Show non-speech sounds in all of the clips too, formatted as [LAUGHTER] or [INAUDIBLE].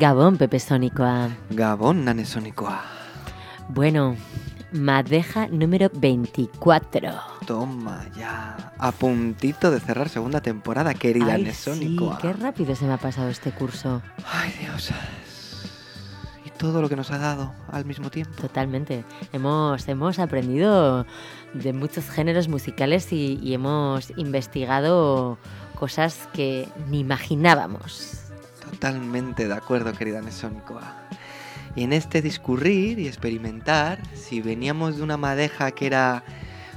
Gabón, Pepe Sónicoa. Gabón, Nane Sónicoa. Bueno, madeja número 24. Toma ya. A puntito de cerrar segunda temporada, querida Ay, Nesónicoa. sí, qué rápido se me ha pasado este curso. Ay, Dios. Y todo lo que nos ha dado al mismo tiempo. Totalmente. Hemos, hemos aprendido de muchos géneros musicales y, y hemos investigado cosas que ni imaginábamos. Totalmente de acuerdo, querida Nesónicoa. Y en este discurrir y experimentar, si veníamos de una madeja que era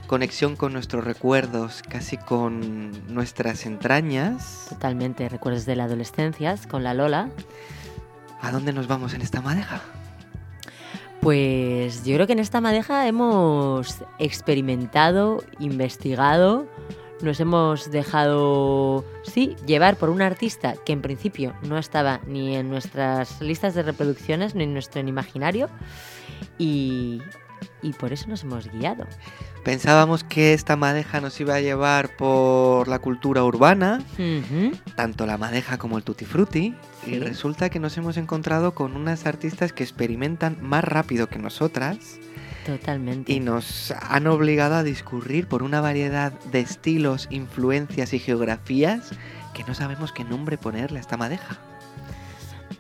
conexión con nuestros recuerdos, casi con nuestras entrañas, Totalmente. Recuerdos de la adolescencia con la Lola. ¿a dónde nos vamos en esta madeja? Pues yo creo que en esta madeja hemos experimentado, investigado, nos hemos dejado, sí, llevar por un artista que en principio no estaba ni en nuestras listas de reproducciones ni en nuestro imaginario y, y por eso nos hemos guiado. Pensábamos que esta madeja nos iba a llevar por la cultura urbana, tanto la madeja como el tutti frutti, Sí. y resulta que nos hemos encontrado con unas artistas que experimentan más rápido que nosotras Totalmente. y nos han obligado a discurrir por una variedad de estilos, influencias y geografías que no sabemos qué nombre ponerle a esta madeja.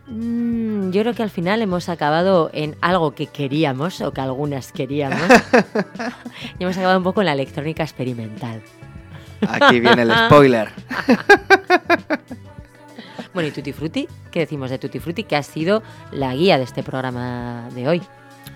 Mm, yo creo que al final hemos acabado en algo que queríamos o que algunas queríamos [LAUGHS] y hemos acabado un poco en la electrónica experimental. Aquí viene el spoiler. [LAUGHS] Bueno, y Tutti Frutti, ¿qué decimos de Tutti Frutti? Que ha sido la guía de este programa de hoy.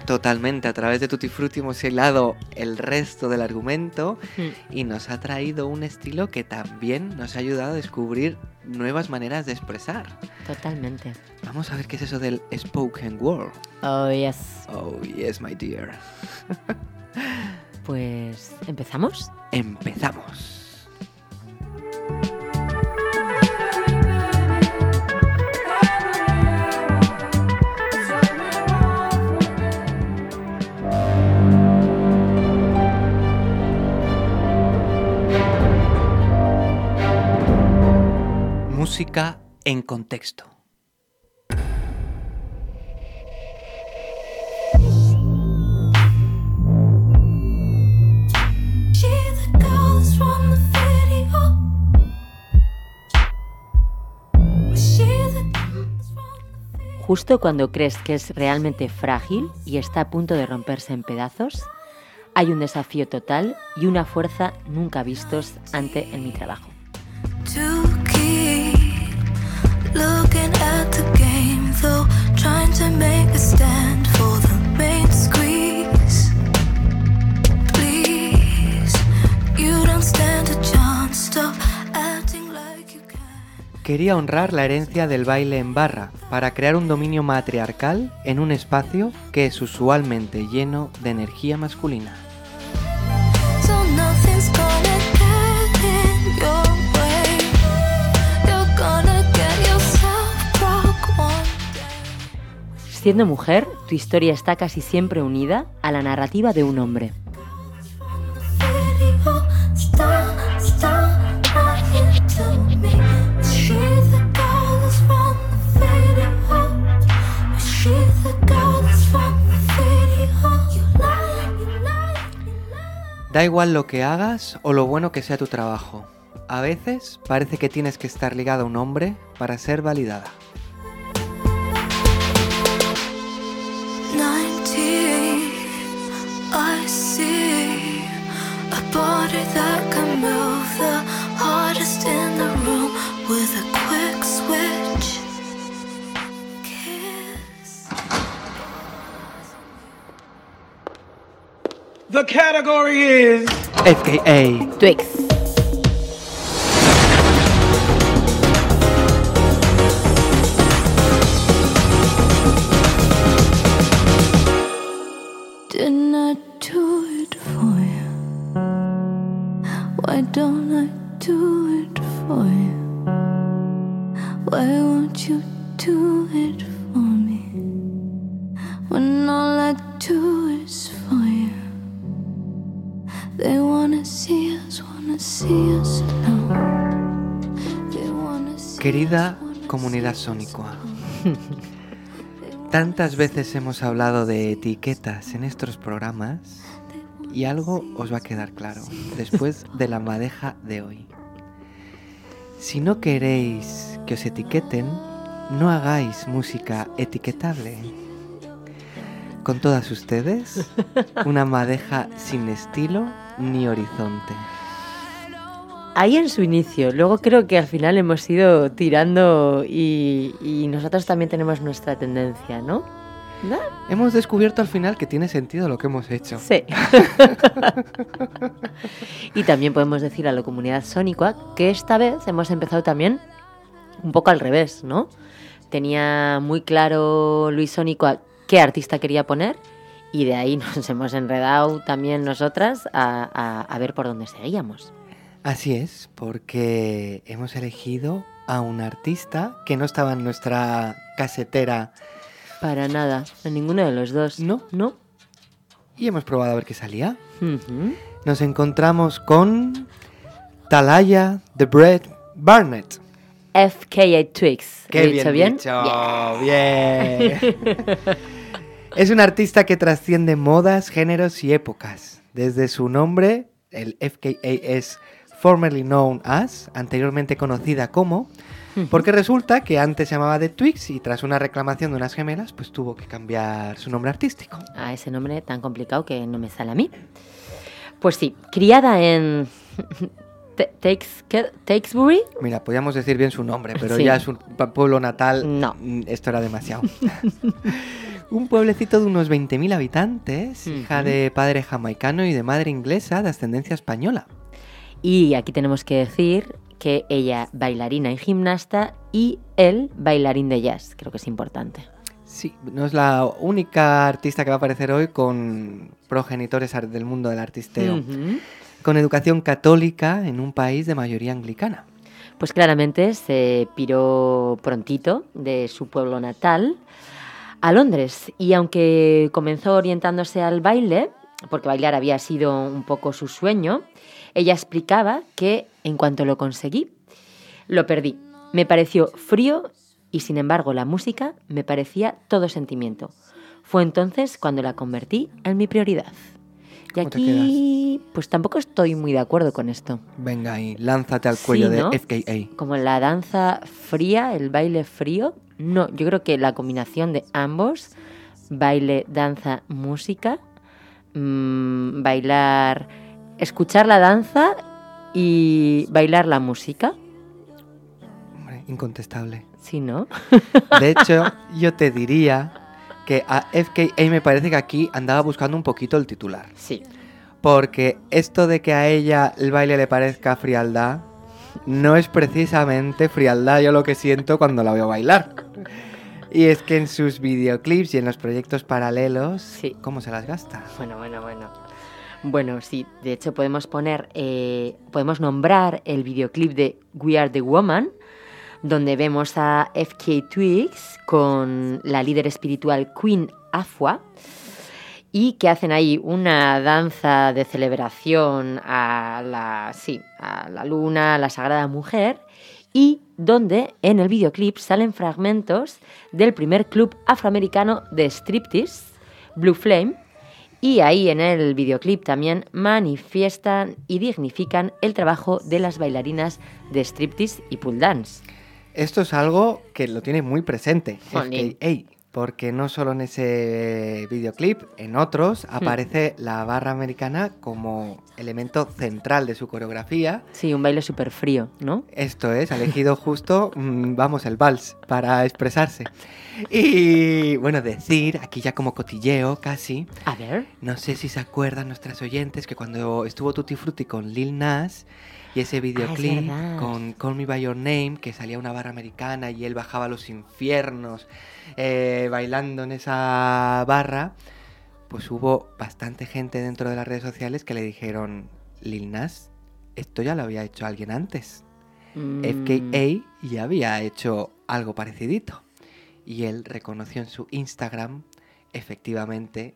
Totalmente, a través de Tutti Frutti hemos hilado el resto del argumento Mm, y nos ha traído un estilo que también nos ha ayudado a descubrir nuevas maneras de expresar. Totalmente. Vamos a ver qué es eso del spoken word. Oh, yes. Oh, yes, my dear. [LAUGHS] Pues, ¿empezamos? Empezamos. The video. Justo cuando crees que es realmente frágil y está a punto de romperse en pedazos, hay un desafío total y una fuerza nunca vistos ante en mi trabajo. Quería honrar la herencia del baile en barra para crear un dominio matriarcal en un espacio que es usualmente lleno de energía masculina. Siendo mujer, tu historia está casi siempre unida a la narrativa de un hombre. Da igual lo que hagas o lo bueno que sea tu trabajo. A veces parece que tienes que estar ligada a un hombre para ser validada. Body that can move the hardest in the room with a quick switch. Kiss. The category is FKA. Twix. Why don't I do it for you? Why won't you do it for me? When all I do is for you. They wanna see us, wanna see us alone. They wanna see Querida comunidad sónicoa. [LAUGHS] Tantas veces hemos hablado de etiquetas en estos programas y algo os va a quedar claro después de la madeja de hoy. Si no queréis que os etiqueten, no hagáis música etiquetable. Con todas ustedes, una madeja sin estilo ni horizonte. Ahí en su inicio, luego creo que al final hemos ido tirando y, y nosotros también tenemos nuestra tendencia, ¿no? ¿No? Hemos descubierto al final que tiene sentido lo que hemos hecho. Sí. y también podemos decir a la comunidad sónica que esta vez hemos empezado también un poco al revés, ¿no? Tenía muy claro Luis Sónico qué artista quería poner y de ahí [LAUGHS] nos hemos enredado también nosotras a, a- a ver por dónde seguíamos. Así es, porque hemos elegido a un artista que no estaba en nuestra casetera Para nada, en ninguno de los dos. No. ¿No? y hemos probado a ver qué salía. Nos encontramos con Talaya The Bread Barnett. FKA. ¿Lo Qué he dicho bien? dicho, bien. [LAUGHS] es un artista que trasciende modas, géneros y épocas. Desde su nombre, el FKA es formerly known as, anteriormente conocida como, porque resulta que antes se llamaba The Twigs y tras una reclamación de unas gemelas, pues tuvo que cambiar su nombre artístico. a ese nombre tan complicado que no me sale a mí. Pues sí, criada en. [LAUGHS] Takesbury, Mira, podíamos decir bien su nombre, pero Sí. ya su pa- pueblo natal, No. mm, esto era demasiado. [LAUGHS] Un pueblecito de unos 20.000 habitantes, hija de padre jamaicano y de madre inglesa de ascendencia española. y aquí tenemos que decir que ella bailarina y gimnasta y él bailarín de jazz, creo que es importante. Sí, no es la única artista que va a aparecer hoy con progenitores del mundo del artisteo, con educación católica en un país de mayoría anglicana. Pues claramente se piró prontito de su pueblo natal a Londres y aunque comenzó orientándose al baile, porque bailar había sido un poco su sueño, ella explicaba que en cuanto lo conseguí, lo perdí. Me pareció frío y sin embargo la música me parecía todo sentimiento. Fue entonces cuando la convertí en mi prioridad. Y ¿Cómo te aquí, pues tampoco estoy muy de acuerdo con esto. Venga ahí, lánzate al Sí, cuello ¿no? de FKA. como la danza fría, el baile frío. No, yo creo que la combinación de ambos, baile, danza, música, mm, bailar, escuchar la danza y bailar la música, Hombre, incontestable. ¿sí, no? [LAUGHS] De hecho, [LAUGHS] yo te diría que a FKA me parece que aquí andaba buscando un poquito el titular. Sí. Porque esto de que a ella el baile le parezca frialdad, no es precisamente frialdad yo lo que siento cuando la veo bailar. Y es que en sus videoclips y en los proyectos paralelos, Sí. ¿cómo se las gasta? Bueno, bueno, bueno. Bueno, sí, de hecho podemos poner, eh, podemos nombrar el videoclip de We Are the Woman, donde vemos a FK Twigs con la líder espiritual Queen Afua y que hacen ahí una danza de celebración a la, sí, a la luna, a la sagrada mujer y donde en el videoclip salen fragmentos del primer club afroamericano de striptease, Blue Flame, y ahí en el videoclip también manifiestan y dignifican el trabajo de las bailarinas de striptease y pool dance. Esto es algo que lo tiene muy presente. FKA, porque no solo en ese videoclip, en otros Hmm. aparece la barra americana como elemento central de su coreografía. Sí, un baile súper frío, ¿no? Esto es, ha elegido justo, mm, vamos, el vals para expresarse. [LAUGHS] Y bueno, decir, aquí ya como cotilleo casi, A ver. no sé si se acuerdan nuestras oyentes que cuando estuvo Tutti Frutti con Lil Nas y ese videoclip verdad. con Call Me By Your Name, que salía una barra americana y él bajaba a los infiernos eh, bailando en esa barra, pues hubo bastante gente dentro de las redes sociales que le dijeron, Lil Nas, esto ya lo había hecho alguien antes. Mm, FKA ya había hecho algo parecidito. Y él reconoció en su Instagram, efectivamente,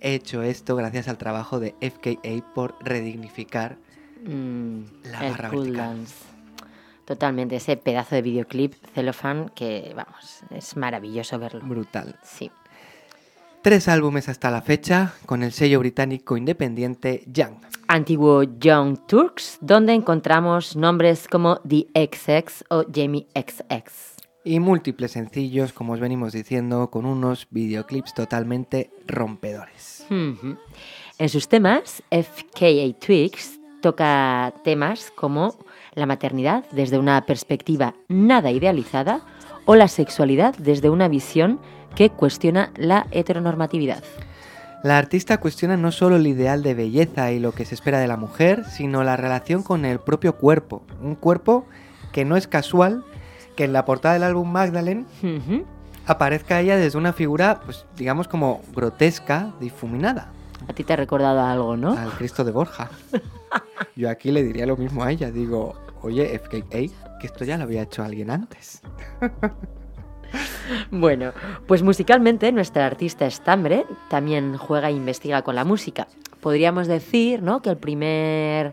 he hecho esto gracias al trabajo de FKA por redignificar mm, La barra vertical. dance. Totalmente, ese pedazo de videoclip Cellophane que, vamos, es maravilloso verlo. Brutal. Sí. Tres álbumes hasta la fecha con el sello británico independiente Young. Antiguo Young Turks, donde encontramos nombres como The XX o Jamie XX. Y múltiples sencillos, como os venimos diciendo, con unos videoclips totalmente rompedores. En sus temas, FKA Twigs toca temas como la maternidad desde una perspectiva nada idealizada o la sexualidad desde una visión que cuestiona la heteronormatividad. La artista cuestiona no solo el ideal de belleza y lo que se espera de la mujer, sino la relación con el propio cuerpo. Un cuerpo que no es casual que en la portada del álbum Magdalene aparezca ella desde una figura, pues digamos como grotesca, difuminada, A ti te ha recordado algo, ¿no? al Cristo de Borja. [LAUGHS] Yo aquí le diría lo mismo a ella, digo, oye, FKA, que esto ya lo había hecho alguien antes. [LAUGHS] Bueno, pues musicalmente nuestra artista Stambre también juega e investiga con la música. Podríamos decir, ¿no? Que el primer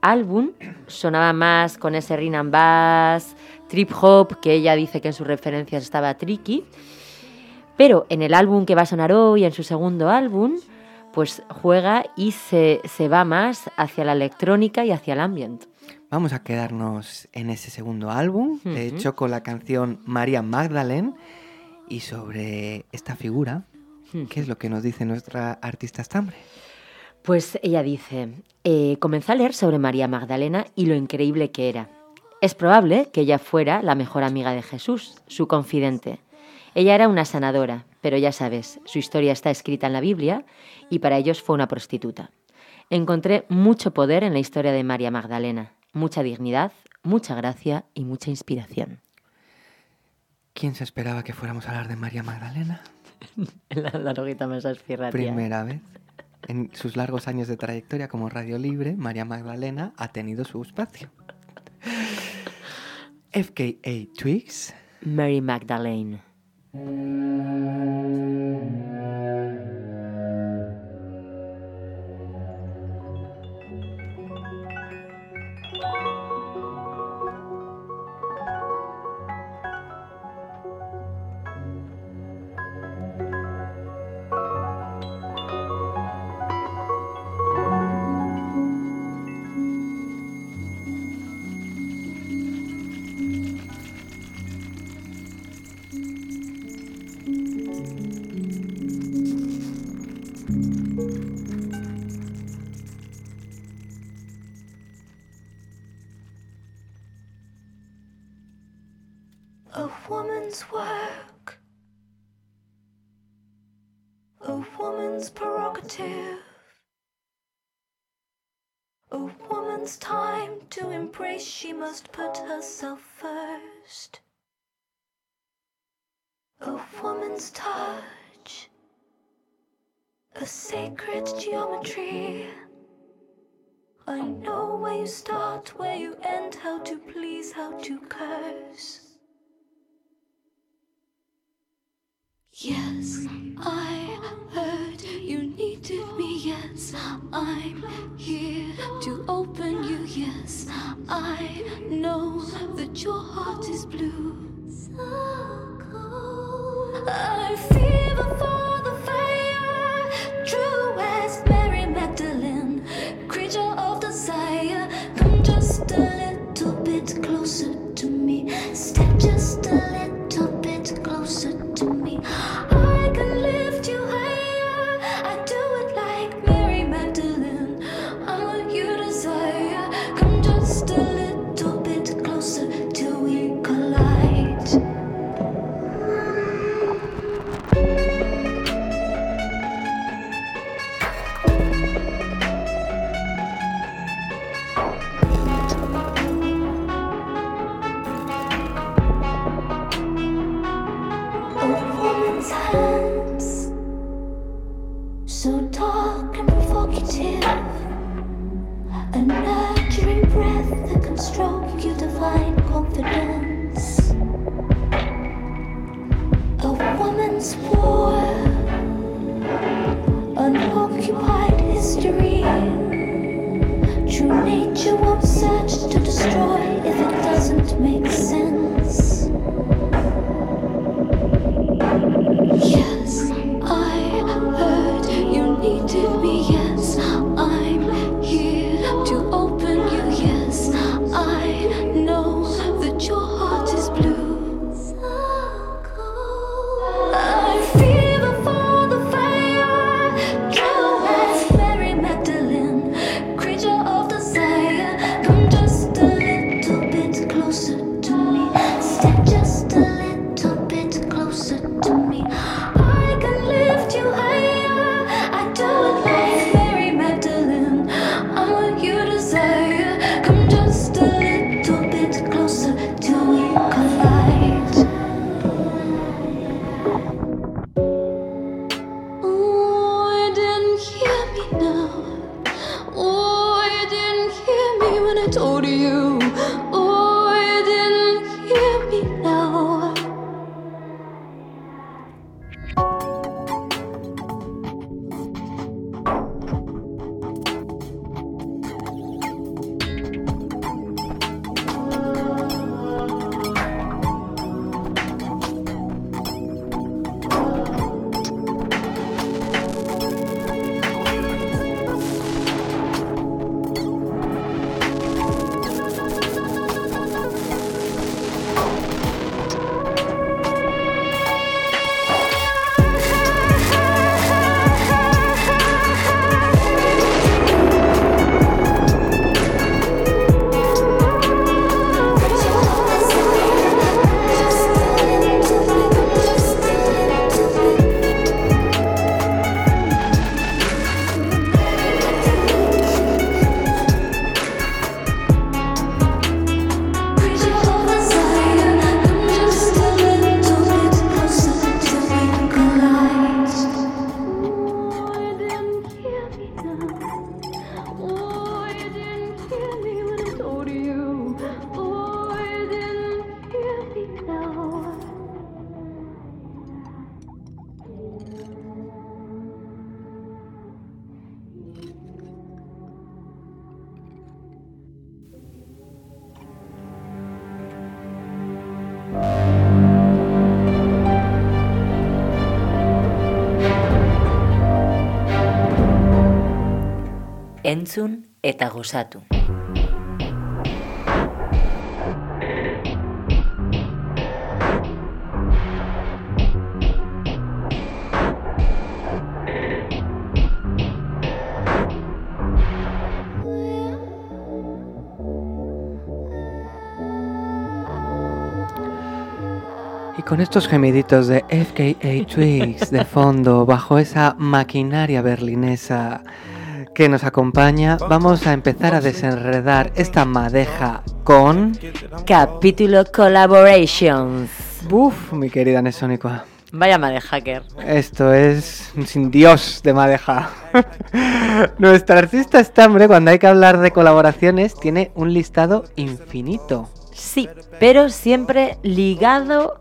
álbum sonaba más con ese and bass, trip hop, que ella dice que en sus referencias estaba tricky. Pero en el álbum que va a sonar hoy, en su segundo álbum, pues juega y se, se va más hacia la electrónica y hacia el ambient. Vamos a quedarnos en ese segundo álbum, de hecho con la canción María Magdalene, y sobre esta figura, ¿qué es lo que nos dice nuestra artista Stambre? Pues ella dice, eh, comencé a leer sobre María Magdalena y lo increíble que era. Es probable que ella fuera la mejor amiga de Jesús, su confidente. Ella era una sanadora, pero ya sabes, su historia está escrita en la Biblia y para ellos fue una prostituta. Encontré mucho poder en la historia de María Magdalena, mucha dignidad, mucha gracia y mucha inspiración. ¿Quién se esperaba que fuéramos a hablar de María Magdalena? [LAUGHS] La, la roguita más. Primera vez. En sus largos años de trayectoria como Radio Libre, María Magdalena ha tenido su espacio. FKA Twigs, Mary Magdalene. Woman's time to embrace, she must put herself first. A woman's touch. A sacred geometry. I know where you start, where you end, how to please, how to curse. Yes, I heard you needed me. Yes, I'm here to open your heart is blue. Entzun eta gozatu. Con estos gemiditos de FKA Twigs de fondo, bajo esa maquinaria berlinesa que nos acompaña, vamos a empezar a desenredar esta madeja con... Capítulo Collaborations. Buf, mi querida Nesónica. Vaya madre hacker. Esto es sin Dios de madeja. [LAUGHS] Nuestra artista estambre, cuando hay que hablar de colaboraciones, tiene un listado infinito. Sí, pero siempre ligado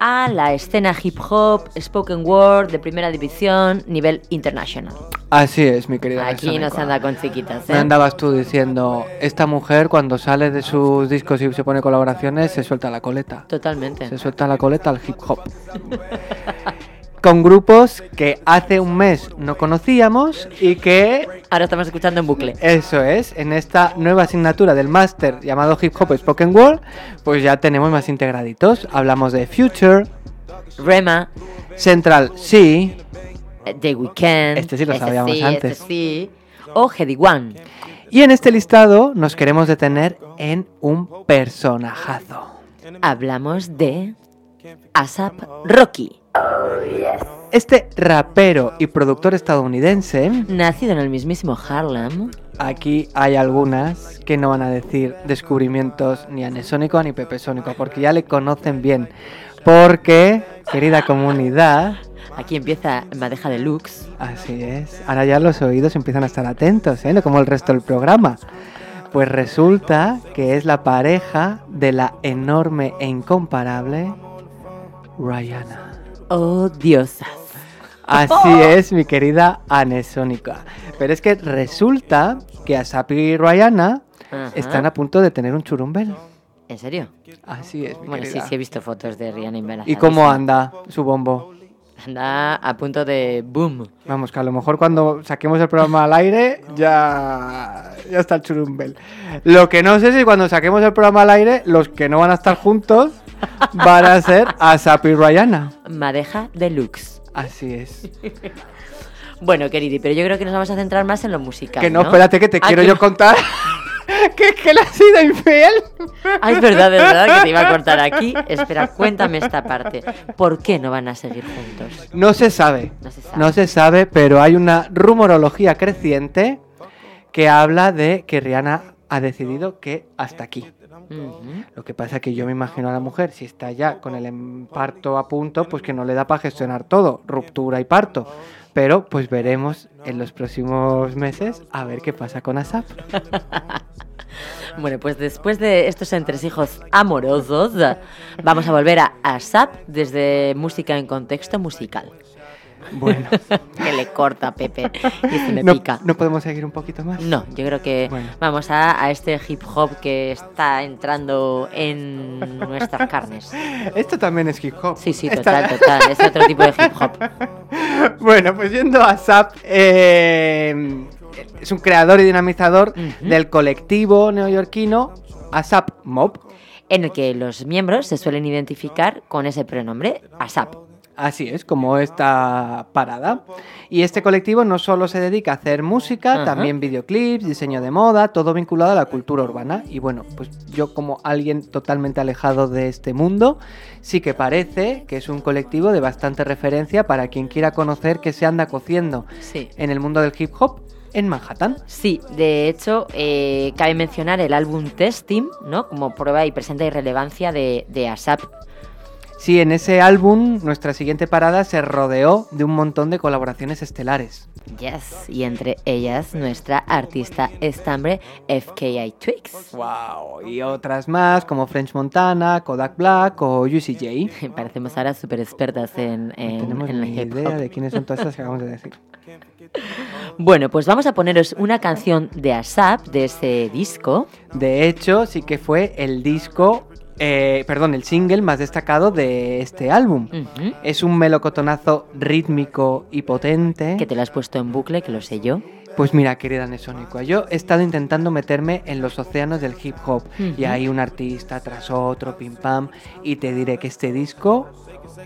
a la escena hip hop, spoken word de primera división, nivel internacional. Así es, mi querida Aquí no se anda con chiquitas, Me ¿eh? andabas tú diciendo, esta mujer cuando sale de sus discos y se pone colaboraciones, se suelta la coleta. Totalmente. Se suelta la coleta al hip hop. [LAUGHS] Con grupos que hace un mes no conocíamos y que, Ahora estamos escuchando en bucle. eso es, en esta nueva asignatura del máster llamado Hip Hop Spoken Word, pues ya tenemos más integraditos. Hablamos de Future, Rema, Central C, The Weeknd. Este sí lo sabíamos sí, antes. Este sí. O Heady One. y en este listado nos queremos detener en un personajazo. Hablamos de ASAP Rocky. Este rapero y productor estadounidense, Nacido en el mismísimo Harlem. aquí hay algunas que no van a decir descubrimientos ni a Nesónico ni Pepe Sónico, porque ya le conocen bien. Porque, querida comunidad, Aquí empieza Madeja Deluxe. así es, ahora ya los oídos empiezan a estar atentos, ¿eh? No como el resto del programa. Pues resulta que es la pareja de la enorme e incomparable Rihanna. Oh, diosas. Así es, mi querida Anesónica. Pero es que resulta que Asapi y Rihanna Ajá. están a punto de tener un churumbel. ¿En serio? Así es, mi Bueno, sí, querida. sí he visto fotos de Rihanna embarazada. ¿Y cómo anda su bombo? Anda a punto de boom. Vamos, que a lo mejor cuando saquemos el programa al aire ya, ya está el churumbel. Lo que no sé es si cuando saquemos el programa al aire, los que no van a estar juntos van a ser Asapi y Rihanna. Madeja Deluxe. Así es. Bueno, querido, pero yo creo que nos vamos a centrar más en lo musical. Que no, espérate que te Ah, quiero que yo contar [LAUGHS] que, que le has sido infiel. Ah, es verdad, es verdad que te iba a cortar aquí. Espera, cuéntame esta parte. ¿Por qué no van a seguir juntos? No se sabe. No se sabe. No se sabe, pero hay una rumorología creciente que habla de que Rihanna ha decidido que hasta aquí. Lo que pasa es que yo me imagino a la mujer, si está ya con el parto a punto, pues que no le da para gestionar todo, ruptura y parto. Pero pues veremos en los próximos meses a ver qué pasa con ASAP. [LAUGHS] Bueno, pues después de estos entresijos amorosos, vamos a volver a ASAP desde música en contexto musical. Bueno, [LAUGHS] Que le corta a Pepe y se me no, pica. no podemos seguir un poquito más. No, yo creo que Bueno. vamos a, a este hip hop que está entrando en nuestras carnes. Esto también es hip hop. Sí, sí, Esta- total, total. Es otro tipo de hip hop. [LAUGHS] Bueno, pues yendo a SAP, eh, es un creador y dinamizador del colectivo neoyorquino ASAP Mob. En el que los miembros se suelen identificar con ese pronombre, ASAP. Así es, como esta parada. Y este colectivo no solo se dedica a hacer música, Ajá. también videoclips, diseño de moda, todo vinculado a la cultura urbana. Y bueno, pues yo como alguien totalmente alejado de este mundo, sí que parece que es un colectivo de bastante referencia para quien quiera conocer qué se anda cociendo Sí. en el mundo del hip hop en Manhattan. Sí, de hecho, eh, cabe mencionar el álbum Testing, ¿no? Como prueba y presenta irrelevancia de, de ASAP. Sí, en ese álbum nuestra siguiente parada se rodeó de un montón de colaboraciones estelares. Yes, y entre ellas nuestra artista estambre FKI Twix. Wow, y otras más como French Montana, Kodak Black o UCJ. [LAUGHS] Parecemos ahora súper expertas en, No tenemos en la ni idea de quiénes son todas estas que acabamos de decir. [LAUGHS] Bueno, pues vamos a poneros una canción de ASAP de ese disco. De hecho, sí que fue el disco eh, perdón, el single más destacado de este álbum. Es un melocotonazo rítmico y potente. Que te lo has puesto en bucle, que lo sé yo. Pues mira, querida Nesónica, yo he estado intentando meterme en los océanos del hip hop y hay un artista tras otro, pim pam, y te diré que este disco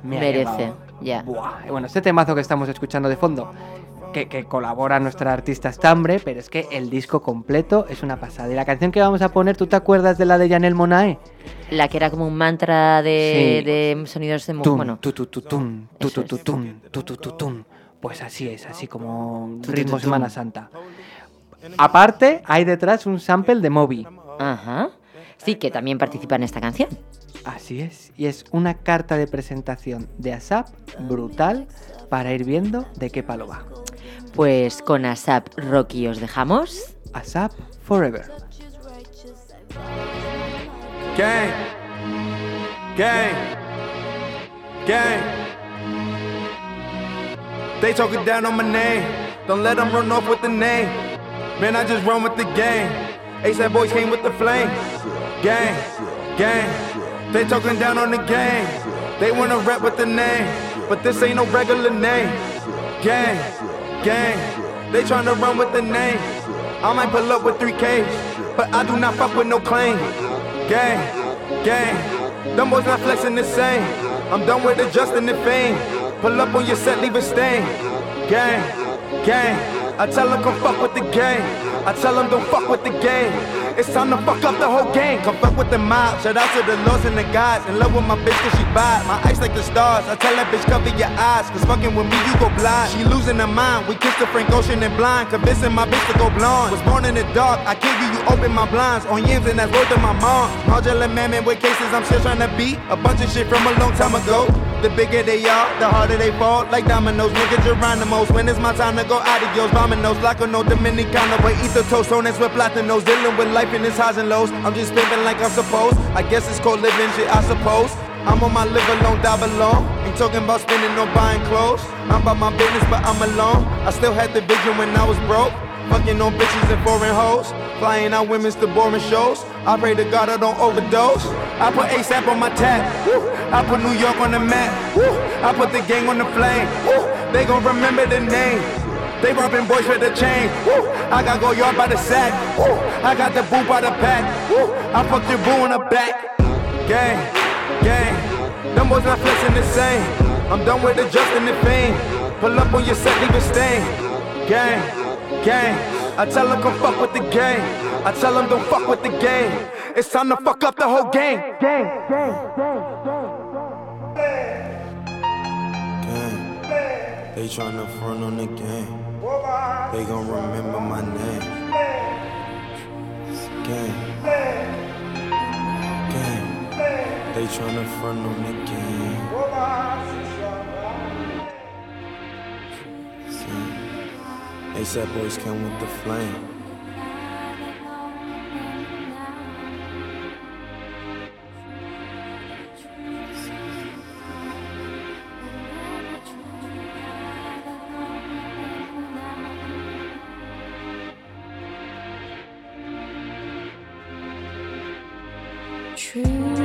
me Merece, ya. Bueno, este temazo que estamos escuchando de fondo, que, que colabora nuestra artista Stambre, pero es que el disco completo es una pasada. Y la canción que vamos a poner, ¿tú te acuerdas de la de Janelle Monae? La que era como un mantra de, Sí. de sonidos de... Tun, Bueno. Pues así es, así como ritmo. Semana Santa. Aparte, hay detrás un sample de Moby. ajá. Sí, que también participa en esta canción. Así es, y es una carta de presentación de ASAP brutal para ir viendo de qué palo va. Pues con ASAP Rocky os dejamos. ASAP Forever. Gang. Gang. Gang. They talking down on my name. Don't let them run off with the name. Man, I just run with the game. ASAP boys came with the flame. Gang. Gang. They talking down on the game. They wanna rap with the name. But this ain't no regular name. Gang. Gang. They tryna run with the name. I might pull up with 3Ks. But I do not fuck with no claim. Gang, gang. Them boys not flexing the same. I'm done with adjusting the fame. Pull up on your set, leave a stain. Gang, gang. I tell them come fuck with the game. I tell them don't fuck with the game. It's time to fuck up the whole game. Come fuck with the mob. Shout out to the lords and the gods. In love with my bitch cause she bad. My eyes like the stars. I tell that bitch cover your eyes. Cause fucking with me you go blind. She losing her mind. We kissed the Frank Ocean and blind. Convincing my bitch to go blonde. Was born in the dark. I kid you, you open my blinds. On yams and that's word to my mom. Marjorie Mammon with cases I'm still trying to beat. A bunch of shit from a long time ago. The bigger they are, the harder they fall. Like dominoes, nigga Geronimo's. When it's my time to go adios, vominos. Like a no Dominicano, but eat the toast, on with platinos. Dealing with life in its highs and lows. I'm just pimping like I'm supposed. I guess it's called living shit, I suppose. I'm on my live alone, die alone. Ain't talking about spending or buying clothes. I'm about my business, but I'm alone. I still had the vision when I was broke. Fucking on bitches and foreign hoes. Flying out women's to boring shows. I pray to God I don't overdose. I put ASAP on my tab. I put New York on the map. I put the gang on the flame. They gon' remember the name. They robbing boys for the chain. I got go yard by the sack. I got the boo by the pack. I fucked your boo in the back. Gang, gang. Them boys not flexing the same. I'm done with adjusting the fame. Pull up on your set, leave a stain. Gang, gang. I tell them come fuck with the game. I tell them don't fuck with the game. It's time to fuck up the whole game. Gang, gang, gang. They tryna front on the game. They gon' remember my name. Gang. Gang. They tryna front on the game. ASAP boys come with the flame. True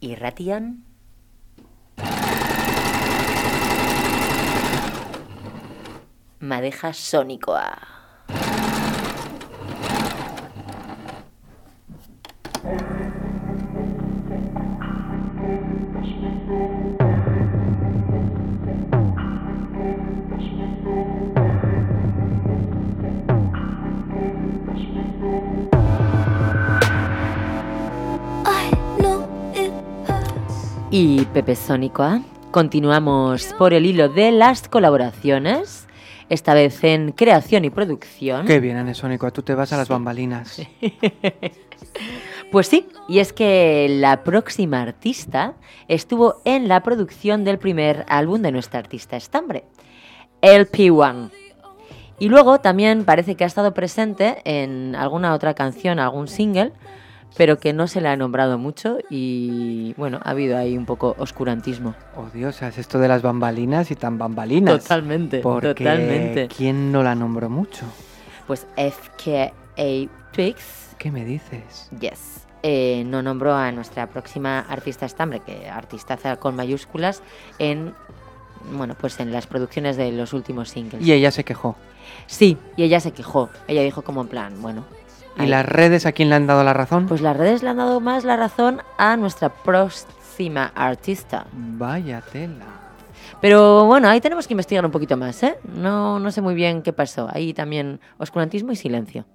Y Ratian. Madeja Sónicoa. Y Pepe Sónicoa. Continuamos por el hilo de las colaboraciones, esta vez en creación y producción. Qué bien, Anesónico, tú te vas a las bambalinas. [LAUGHS] Pues sí, y es que la próxima artista estuvo en la producción del primer álbum de nuestra artista estambre, LP1. Y luego también parece que ha estado presente en alguna otra canción, algún single, pero que no se le ha nombrado mucho y bueno, ha habido ahí un poco oscurantismo. Oh Dios, es esto de las bambalinas y tan bambalinas. Totalmente, Porque totalmente. ¿quién no la nombró mucho? Pues FKA Twigs ¿Qué me dices? Yes. Eh, no nombró a nuestra próxima artista estambre, que artistaza con mayúsculas, en bueno, pues en las producciones de los últimos singles. Y ella se quejó. Sí, y ella se quejó. Ella dijo como en plan, bueno. ¿Y ahí. las redes a quién le han dado la razón? Pues las redes le han dado más la razón a nuestra próxima artista. Vaya tela. Pero bueno, ahí tenemos que investigar un poquito más, ¿eh? No, no sé muy bien qué pasó. Ahí también oscurantismo y silencio.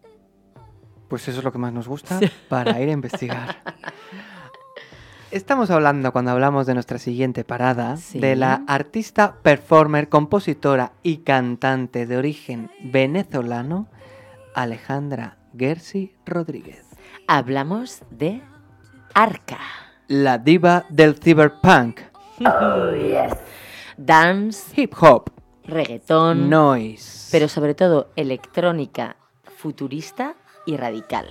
Pues eso es lo que más nos gusta para ir a investigar. [LAUGHS] Estamos hablando, cuando hablamos de nuestra siguiente parada, Sí. de la artista, performer, compositora y cantante de origen venezolano, Alejandra Gersi Rodríguez. Hablamos de Arca. La diva del cyberpunk, Dance, hip hop, reggaetón, noise. pero sobre todo electrónica futurista y radical.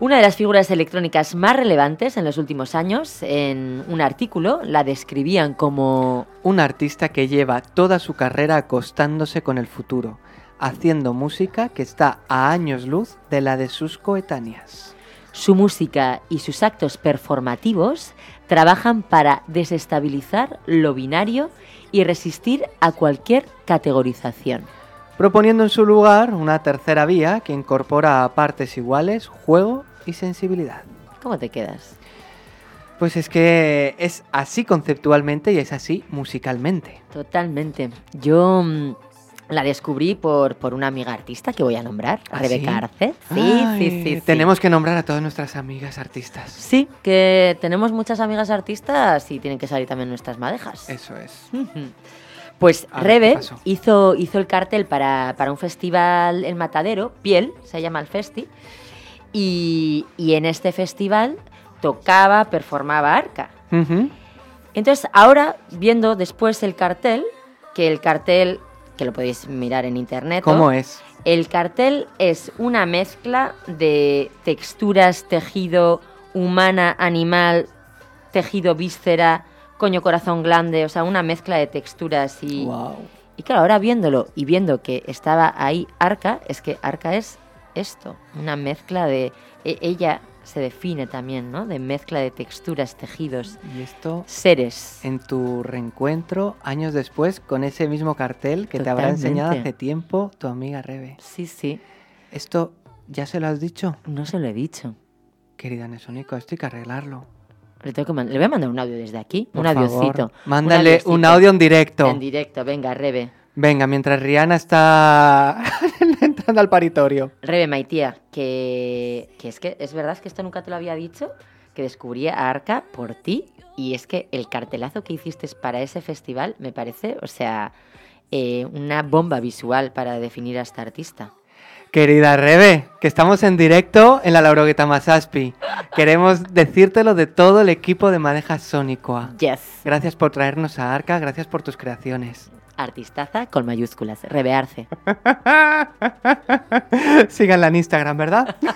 Una de las figuras electrónicas más relevantes en los últimos años, en un artículo, la describían como Un artista que lleva toda su carrera acostándose con el futuro, haciendo música que está a años luz de la de sus coetáneas. su música y sus actos performativos trabajan para desestabilizar lo binario y resistir a cualquier categorización. proponiendo en su lugar una tercera vía que incorpora a partes iguales juego y sensibilidad. ¿Cómo te quedas? Pues es que es así conceptualmente y es así musicalmente. Totalmente. Yo mm, la descubrí por, por una amiga artista que voy a nombrar, ¿Ah, Rebeca sí? Arce. Sí, Ay, sí, sí, sí. Tenemos que nombrar a todas nuestras amigas artistas. Sí, que tenemos muchas amigas artistas y tienen que salir también nuestras madejas. Eso es. Pues ver, ¿qué Rebe hizo, hizo el cartel para, para un festival en Matadero, Piel, se llama el festi, y, y en este festival tocaba, performaba arca. Entonces ahora, viendo después el cartel, que el cartel, que lo podéis mirar en internet. ¿Cómo es? el cartel es una mezcla de texturas, tejido humana, animal, tejido víscera, coño, corazón, glande, o sea, una mezcla de texturas y... Wow. Y claro, ahora viéndolo y viendo que estaba ahí Arca, es que Arca es esto, una mezcla de... e- Ella se define también, ¿no? De mezcla de texturas, tejidos, Y esto seres. en tu reencuentro años después con ese mismo cartel que te habrá enseñado hace tiempo tu amiga Rebe. Sí, sí, Esto ya se lo has dicho, no se lo he dicho. querida Nesónico, esto hay que arreglarlo. Le, tengo que le voy a mandar un audio desde aquí, Por un favor, audiocito. Mándale audiocito. un audio en directo. En directo, venga, Rebe. Venga, mientras Rihanna está [LAUGHS] entrando al paritorio. Rebe Maitía, que, que es que es verdad que esto nunca te lo había dicho, que descubrí a Arca por ti y es que el cartelazo que hiciste para ese festival me parece, o sea, eh, una bomba visual para definir a esta artista. Querida Rebe, que estamos en directo en la Laurogueta Masaspi. Queremos decírtelo de todo el equipo de Madeja Sónicoa. Yes. Gracias por traernos a Arca, gracias por tus creaciones. Artistaza con mayúsculas, Rebe Arce. [LAUGHS] Síganla en Instagram, ¿verdad? [LAUGHS]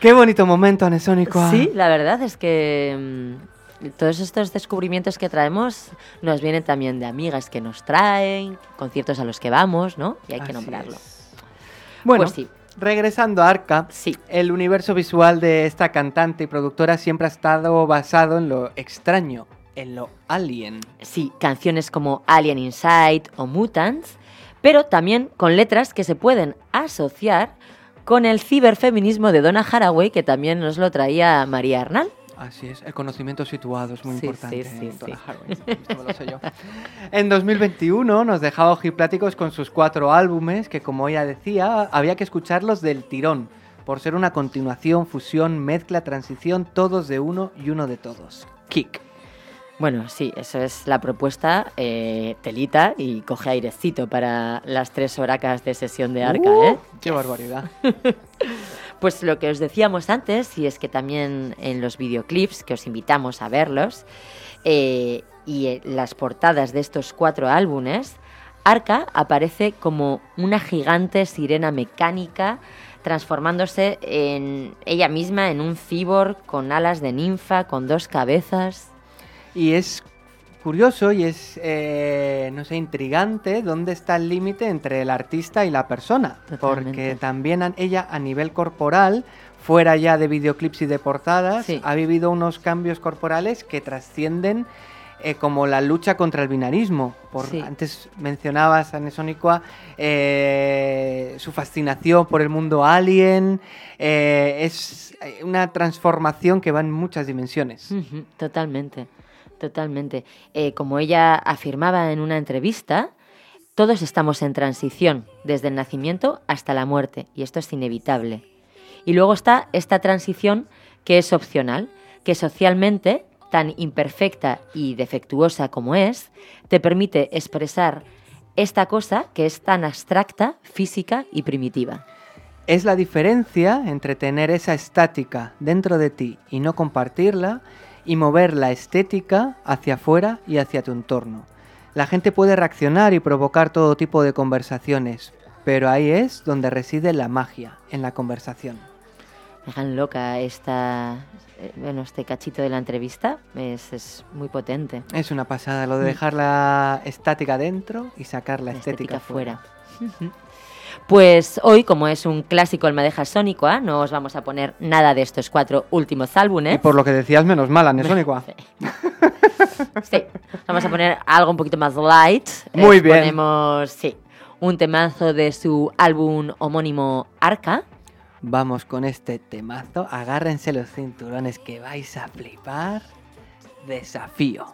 Qué bonito momento, Anesónicoa. Sí, la verdad es que mm, todos estos descubrimientos que traemos nos vienen también de amigas que nos traen, conciertos a los que vamos, ¿no? Y hay que Así nombrarlo. es. Bueno, Pues sí. Regresando a Arca, Sí. el universo visual de esta cantante y productora siempre ha estado basado en lo extraño, en lo alien. Sí, canciones como Alien Inside o Mutants, pero también con letras que se pueden asociar con el ciberfeminismo de Donna Haraway, que también nos lo traía María Arnal. Así es, el conocimiento situado es muy Sí, importante. sí, sí, Donna sí. Haraway, esto me lo sé yo. En 2021 nos dejaba ojipláticos con sus cuatro álbumes que, como ella decía, había que escucharlos del tirón, por ser una continuación, fusión, mezcla, transición, todos de uno y uno de todos. Kick. Bueno, sí, eso es la propuesta, eh, telita y coge airecito para las tres horacas de sesión de arca, Uh, ¿eh? ¡Qué barbaridad! [LAUGHS] Pues lo que os decíamos antes, y es que también en los videoclips, que os invitamos a verlos, eh, y eh, las portadas de estos cuatro álbumes, Arca aparece como una gigante sirena mecánica, transformándose en ella misma en un cyborg con alas de ninfa, con dos cabezas. Y es curioso y es, eh, no sé, intrigante dónde está el límite entre el artista y la persona. Porque también ella a nivel corporal, fuera ya de videoclips y de portadas, Sí. ha vivido unos cambios corporales que trascienden eh, como la lucha contra el binarismo. Por, Sí. Antes mencionabas a Nesónicoa eh, su fascinación por el mundo alien. eh, es eh, una transformación que va en muchas dimensiones. Totalmente, totalmente. Eh, como ella afirmaba en una entrevista, todos estamos en transición, desde el nacimiento hasta la muerte, y esto es inevitable. Y luego está esta transición que es opcional, que socialmente, tan imperfecta y defectuosa como es, te permite expresar esta cosa que es tan abstracta, física y primitiva. Es la diferencia entre tener esa estática dentro de ti y no compartirla y mover la estética hacia afuera y hacia tu entorno. La gente puede reaccionar y provocar todo tipo de conversaciones, pero ahí es donde reside la magia, en la conversación. Dejan loca esta, eh, bueno, este cachito de la entrevista, es, es muy potente. Es una pasada lo de dejar la estática dentro y sacar la, La estética, estética fuera. fuera. [LAUGHS] Pues hoy, como es un clásico el Madeja Sónico, ¿ah? no os vamos a poner nada de estos cuatro últimos álbumes. Y por lo que decías, menos mal, Anesónicoa. [LAUGHS] Sí, vamos a poner algo un poquito más light. Muy Les bien. Ponemos, sí, un temazo de su álbum homónimo Arca. Vamos con este temazo. Agárrense los cinturones que vais a flipar. Desafío.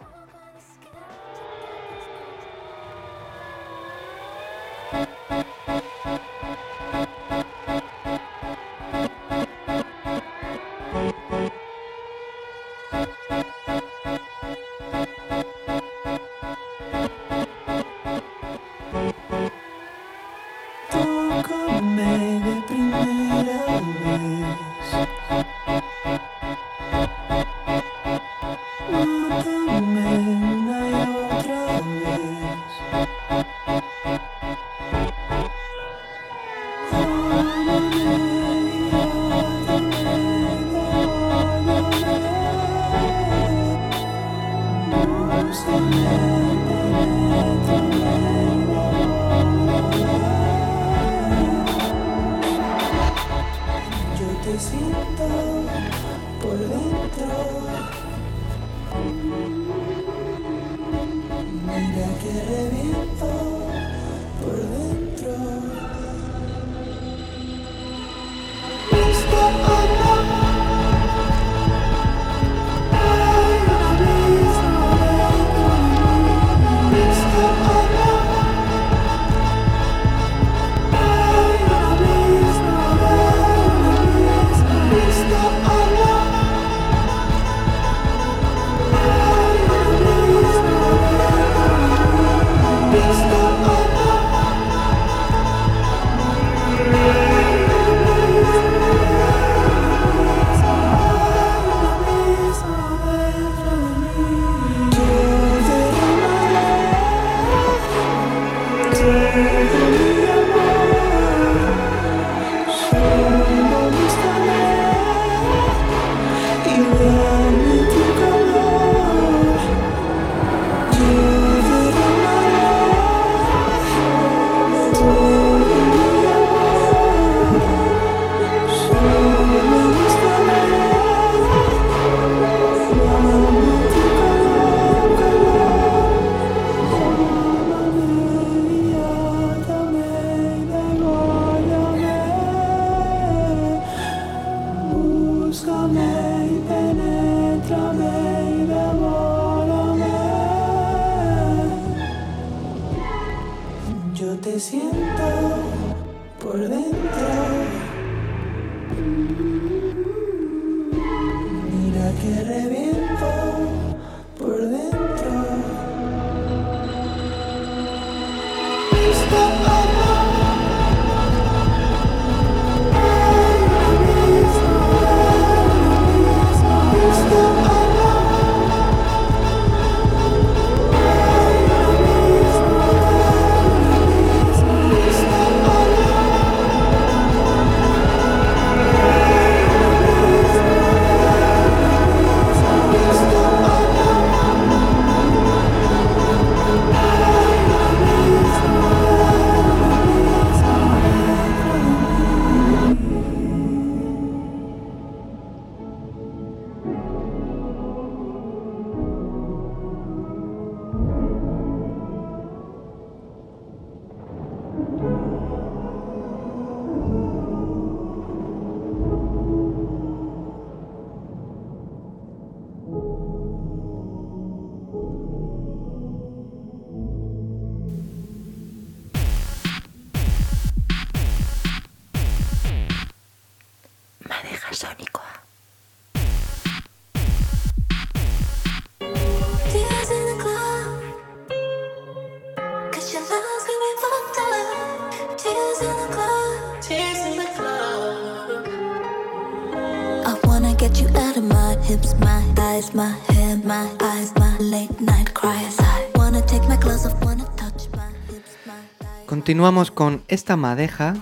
Get you out of my hips, my thighs, my hair, my eyes, my late night cries. I wanna take my clothes off, wanna touch my hips, my thighs. Continuamos con esta madeja,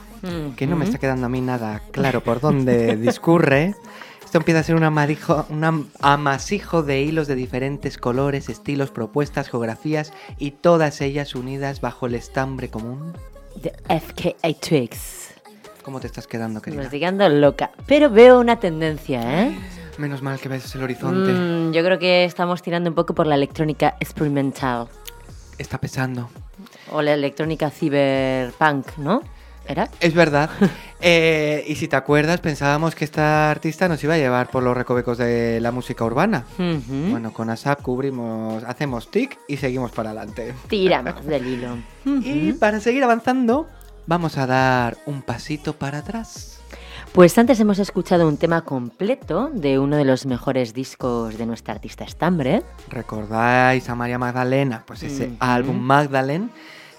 que no me está quedando a mí nada claro por dónde [LAUGHS] discurre. Esto empieza a ser un amadijo- un am- amasijo de hilos de diferentes colores, estilos, propuestas, geografías y todas ellas unidas bajo el estambre común. De FKA Twigs. ¿Cómo te estás quedando, Me querida? estoy quedando loca. Pero veo una tendencia, ¿eh? Menos mal que ves el horizonte. Mm, yo creo que estamos tirando un poco por la electrónica experimental. Está pesando. O la electrónica cyberpunk, ¿no? ¿Era? Es verdad. [LAUGHS] Eh, y si te acuerdas, pensábamos que esta artista nos iba a llevar por los recovecos de la música urbana. Bueno, con ASAP cubrimos, hacemos tic y seguimos para adelante. Tiramos del hilo. [LAUGHS] Y para seguir avanzando, vamos a dar un pasito para atrás. Pues antes hemos escuchado un tema completo de uno de los mejores discos de nuestra artista estambre. ¿Recordáis a María Magdalena? Pues ese álbum Magdalene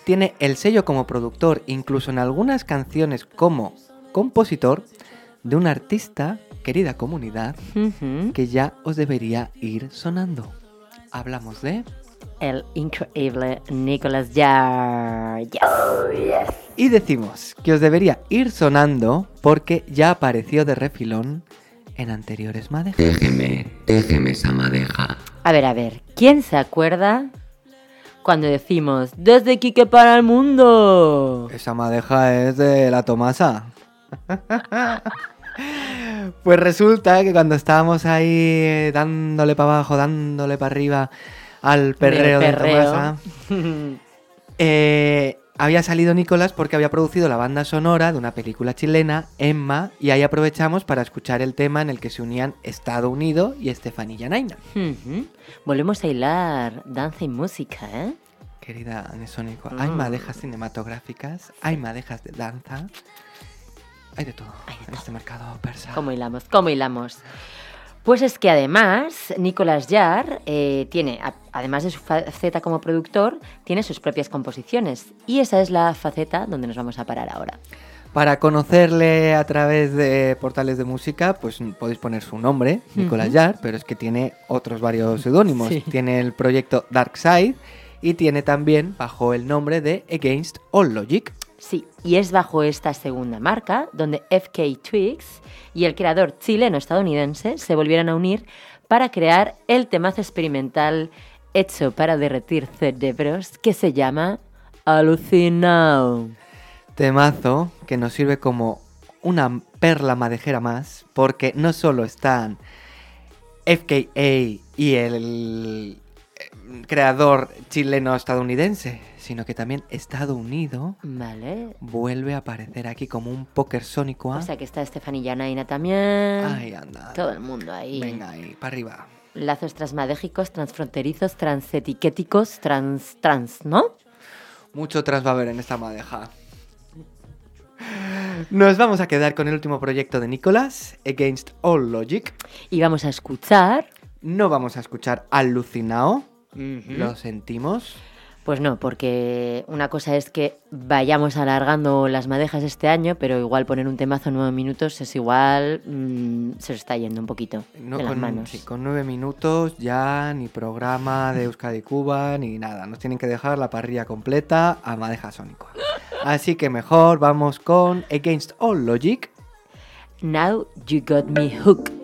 tiene el sello como productor, incluso en algunas canciones como compositor, de un artista, querida comunidad, que ya os debería ir sonando. Hablamos de... El increíble Nicolas Jarre. Yes. Y decimos que os debería ir sonando porque ya apareció de refilón en anteriores madejas. Déjeme, déjeme esa madeja. A ver, a ver, ¿quién se acuerda cuando decimos desde Quique para el mundo? Esa madeja es de la Tomasa. [LAUGHS] Pues resulta que cuando estábamos ahí dándole para abajo, dándole para arriba al perreo de. Tomasa, [LAUGHS] eh, había salido Nicolás porque había producido la banda sonora de una película chilena, Emma, y ahí aprovechamos para escuchar el tema en el que se unían Estado Unido y Estefanía Naina. Volvemos a hilar danza y música, ¿eh? Querida Anesónico, hay Mm. madejas cinematográficas, hay madejas de danza, hay de todo Hay de en este mercado persa. ¿Cómo hilamos? ¿Cómo hilamos? Pues es que además Nicolas Jarre eh, tiene, a- además de su faceta como productor, tiene sus propias composiciones. Y esa es la faceta donde nos vamos a parar ahora. Para conocerle a través de portales de música, pues podéis poner su nombre, Nicolás Jarre, pero es que tiene otros varios seudónimos. Sí. Tiene el proyecto Dark Side y tiene también bajo el nombre de Against All Logic. Sí, y es bajo esta segunda marca donde FK Twigs y el creador chileno-estadounidense se volvieron a unir para crear el temazo experimental hecho para derretir cerebros que se llama Alucinao. Temazo que nos sirve como una perla madejera más, porque no solo están FKA y el creador chileno-estadounidense, sino que también Estados Unidos Vale. vuelve a aparecer aquí como un póker sónico. ¿ah? O sea que está Estefanía Naina también. Ahí anda. Todo el mundo ahí. Venga, ahí, para arriba. Lazos transmadégicos, transfronterizos, transetiquéticos, trans, trans, ¿no? Mucho tras va a haber en esta madeja. Nos vamos a quedar con el último proyecto de Nicolás, Against All Logic. Y vamos a escuchar. No vamos a escuchar Alucinao. Lo sentimos. Pues no, porque una cosa es que vayamos alargando las madejas este año, pero igual poner un temazo en nueve minutos es igual. mm, se os está yendo un poquito No, de las con, manos. sí, con nueve minutos ya ni programa de Euskadi Cuba ni nada. Nos tienen que dejar la parrilla completa a madeja sónico. Así que mejor vamos con Against All Logic. Now you got me hooked.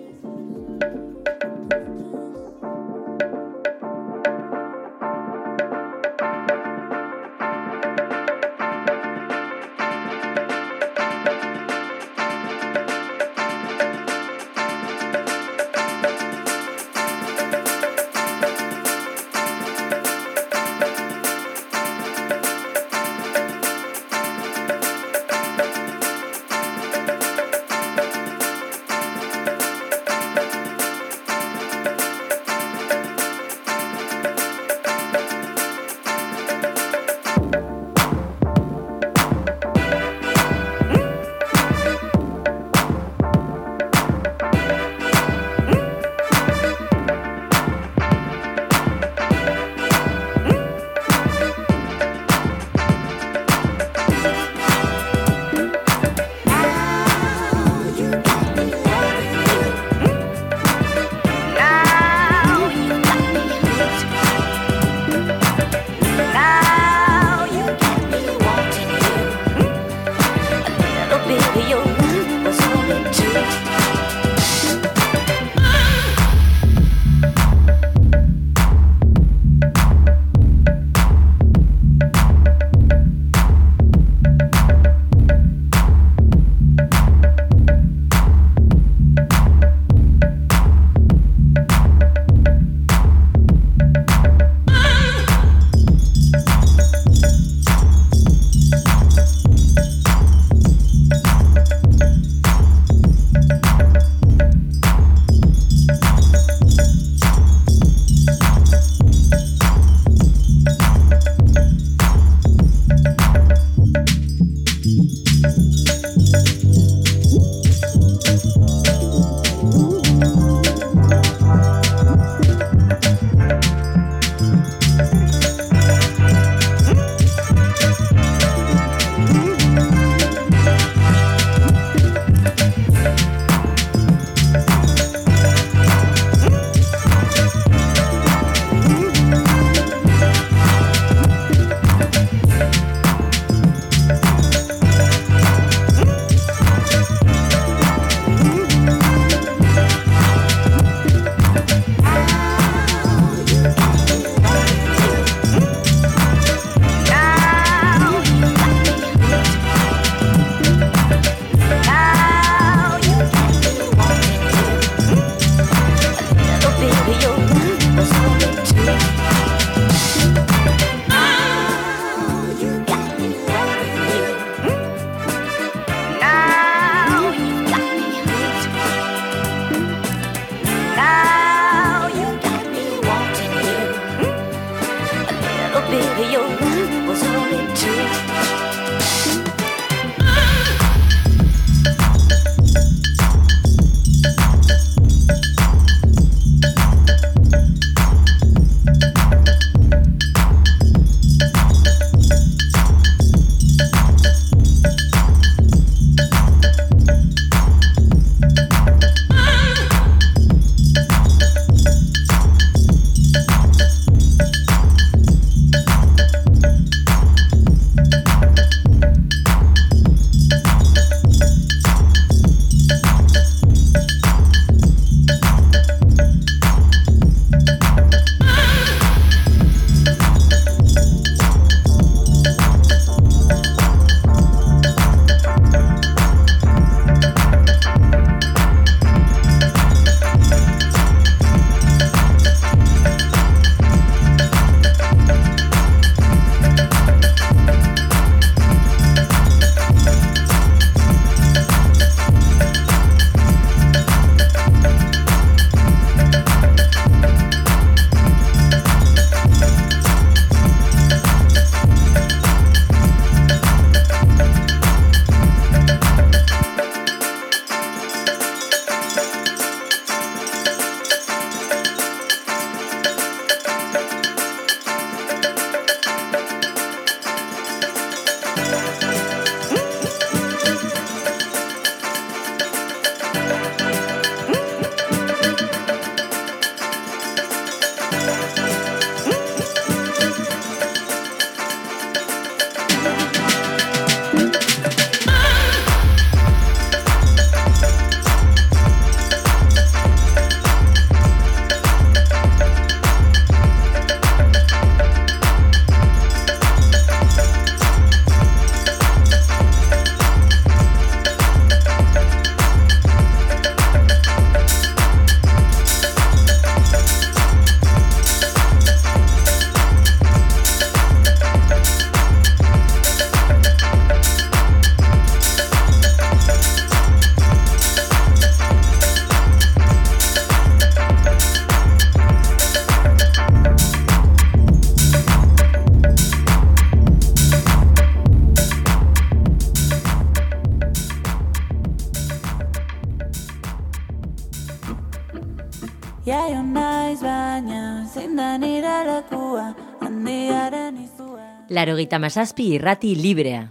Larogeita mazazpi irrati librea.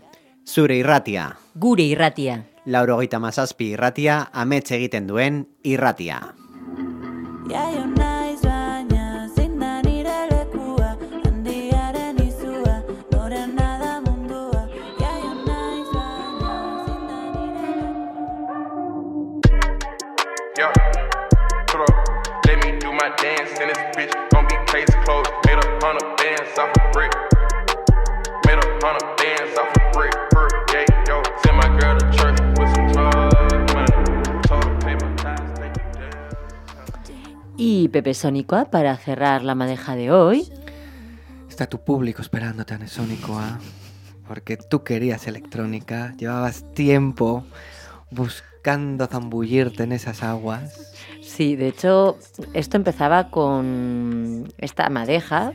Zure irratia. Gure irratia. Laurogeita mazazpi irratia amets egiten duen irratia. Sónicoa, para cerrar la madeja de hoy, Está tu público esperándote, Anesónico, ¿ah? Porque tú querías electrónica, llevabas tiempo buscando zambullirte en esas aguas. Sí, de hecho, esto empezaba con esta madeja,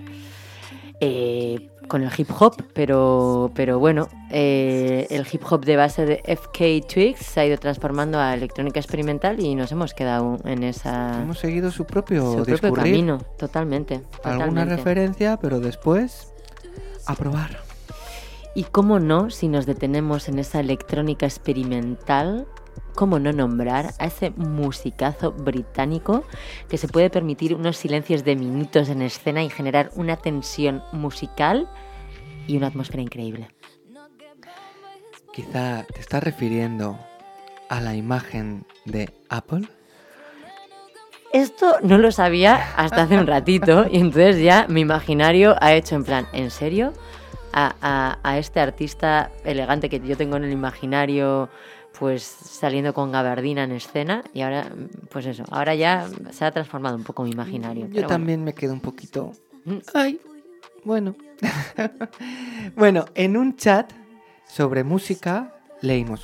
eh, con el hip hop, pero, pero bueno, eh, el hip hop de base de FK Twigs se ha ido transformando a electrónica experimental y nos hemos quedado en esa Hemos seguido su propio su propio camino, totalmente, alguna totalmente. referencia, pero después a probar. Y cómo no, si nos detenemos en esa electrónica experimental, cómo no nombrar a ese musicazo británico que se puede permitir unos silencios de minutos en escena y generar una tensión musical y una atmósfera increíble. Quizá te estás refiriendo a la imagen de Apple. Esto no lo sabía hasta hace un ratito [LAUGHS] y entonces ya mi imaginario ha hecho en plan, ¿en serio? A, a- a este artista elegante que yo tengo en el imaginario pues saliendo con gabardina en escena y ahora pues eso, ahora ya se ha transformado un poco mi imaginario. Yo pero bueno. también me quedo un poquito. Mm. Ay, bueno. [LAUGHS] bueno, en un chat sobre música leímos.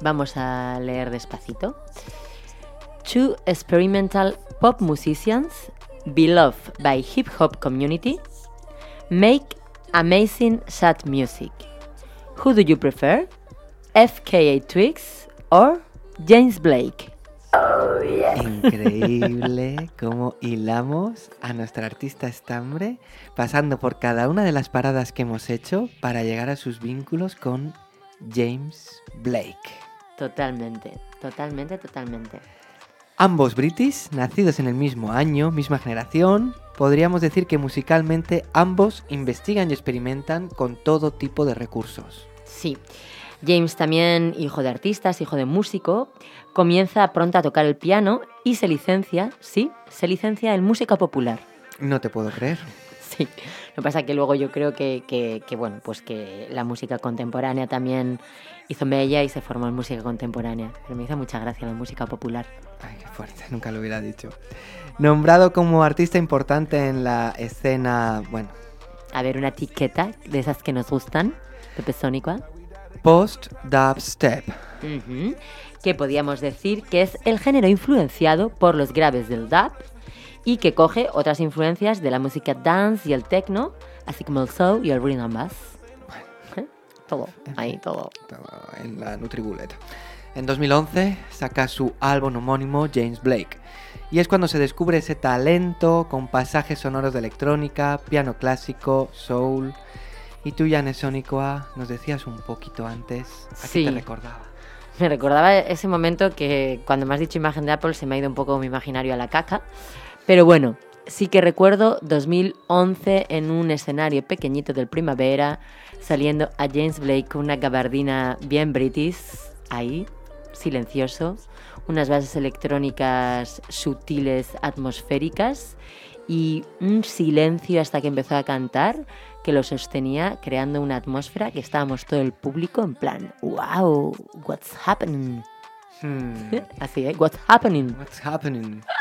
Vamos a leer despacito. Two experimental pop musicians, beloved by hip hop community, make amazing sad music. Who do you prefer? FKA Twigs or James Blake? Increíble cómo hilamos a nuestra artista estambre pasando por cada una de las paradas que hemos hecho para llegar a sus vínculos con James Blake. Totalmente, totalmente, totalmente. Ambos british, nacidos en el mismo año, misma generación, podríamos decir que musicalmente ambos investigan y experimentan con todo tipo de recursos. Sí. James también, hijo de artistas, hijo de músico, comienza pronto a tocar el piano y se licencia, sí, se licencia en música popular. No te puedo creer. Sí. Lo que pasa es que luego yo creo que, que- que, bueno, pues que la música contemporánea también hizo mella y se formó en música contemporánea. Pero me hizo mucha gracia la música popular. Ay, qué fuerte, nunca lo hubiera dicho. Nombrado como artista importante en la escena, bueno, A ver, una etiqueta de esas que nos gustan, Pepe Sónico. Post-dubstep. Ujú. Que podíamos decir que es el género influenciado por los graves del dub y que coge otras influencias de la música dance y el techno, así como el soul y el rhythm and bass. ¿Eh? [LAUGHS] Todo, ahí todo. en la Nutribullet. En 2011 saca su álbum homónimo James Blake. Y es cuando se descubre ese talento con pasajes sonoros de electrónica, piano clásico, soul. Y tú, Janes Sónicoa, nos decías un poquito antes a Sí. qué te recordaba. Me recordaba ese momento que cuando me has dicho imagen de Apple se me ha ido un poco mi imaginario a la caca. Pero bueno, sí que recuerdo 2011 en un escenario pequeñito del primavera, saliendo a James Blake con una gabardina bien british, ahí, silencioso, unas bases electrónicas sutiles, atmosféricas y un silencio hasta que empezó a cantar que lo sostenía creando una atmósfera que estábamos todo el público en plan, wow, what's happening? Hmm, [LAUGHS] Así, ¿eh? What's happening? What's happening? [LAUGHS]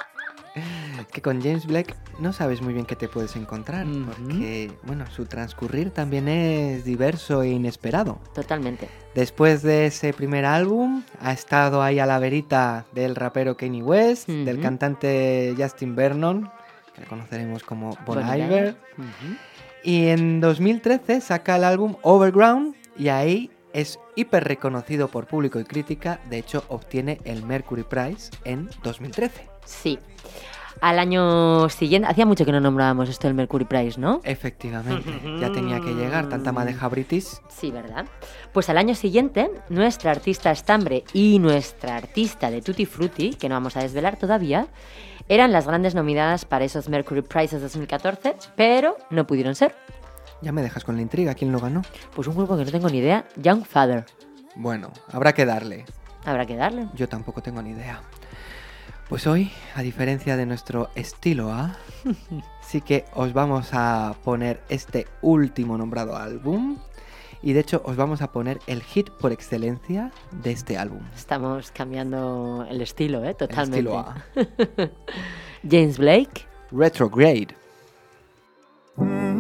Que con James Blake no sabes muy bien qué te puedes encontrar, porque bueno, su transcurrir también es diverso e inesperado. Totalmente. Después de ese primer álbum, ha estado ahí a la verita del rapero Kanye West, del cantante Justin Vernon, que conoceremos como Bon, Bon Iver. Y en 2013 saca el álbum Overground y ahí es hiper reconocido por público y crítica. De hecho, obtiene el Mercury Prize en 2013. Sí. Al año siguiente, hacía mucho que no nombrábamos esto del Mercury Prize, ¿no? Efectivamente, ya tenía que llegar tanta madeja british. Sí, ¿verdad? Pues al año siguiente, nuestra artista estambre y nuestra artista de Tutti Frutti, que no vamos a desvelar todavía, eran las grandes nominadas para esos Mercury Prizes 2014, pero no pudieron ser. Ya me dejas con la intriga, ¿quién lo ganó? Pues un grupo que no tengo ni idea, Young Father. Bueno, habrá que darle. Habrá que darle. Yo tampoco tengo ni idea. Pues hoy, a diferencia de nuestro estilo A, [LAUGHS] sí que os vamos a poner este último nombrado álbum. Y de hecho os vamos a poner el hit por excelencia de este álbum. Estamos cambiando el estilo, ¿eh? Totalmente. estilo A. [LAUGHS] James Blake. Retrograde. You're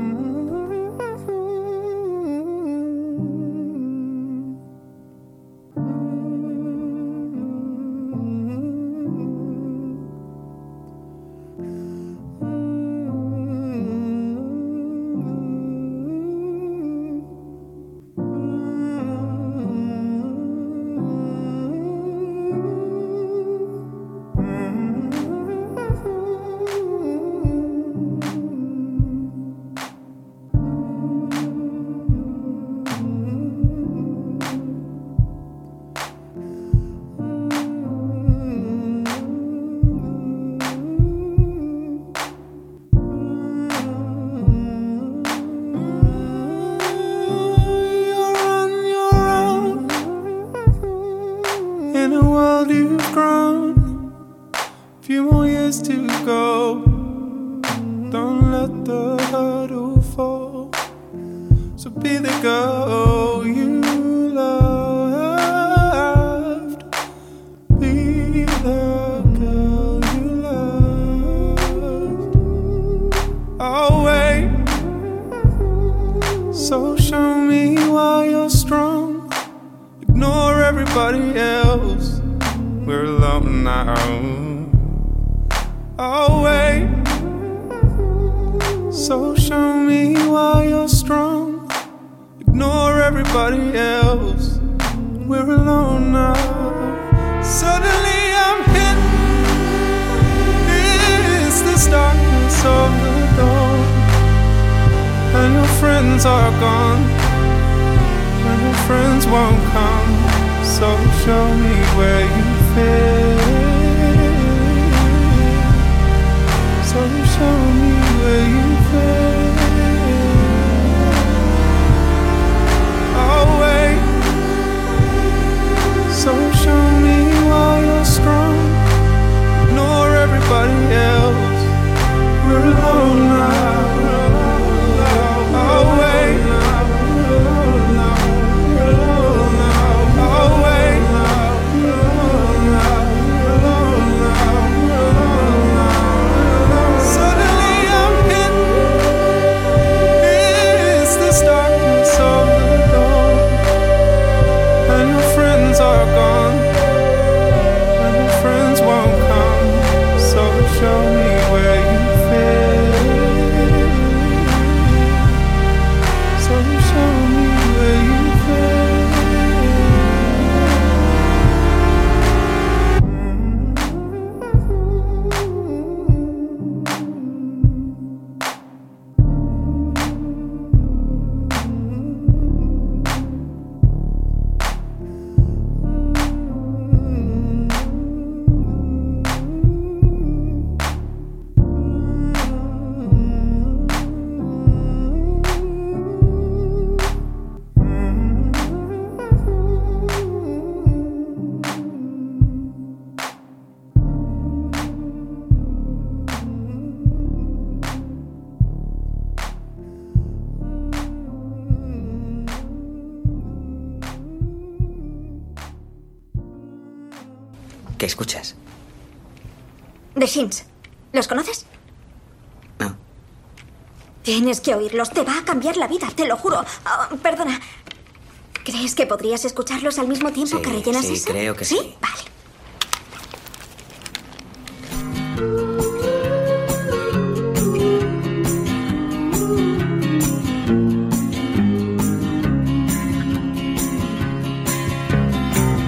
escuchas? The Shins. ¿Los conoces? No. Tienes que oírlos. Te va a cambiar la vida, te lo juro. Ah, perdona. ¿Crees que podrías escucharlos al mismo tiempo Sí, que rellenas sí, eso? creo que sí. Vale.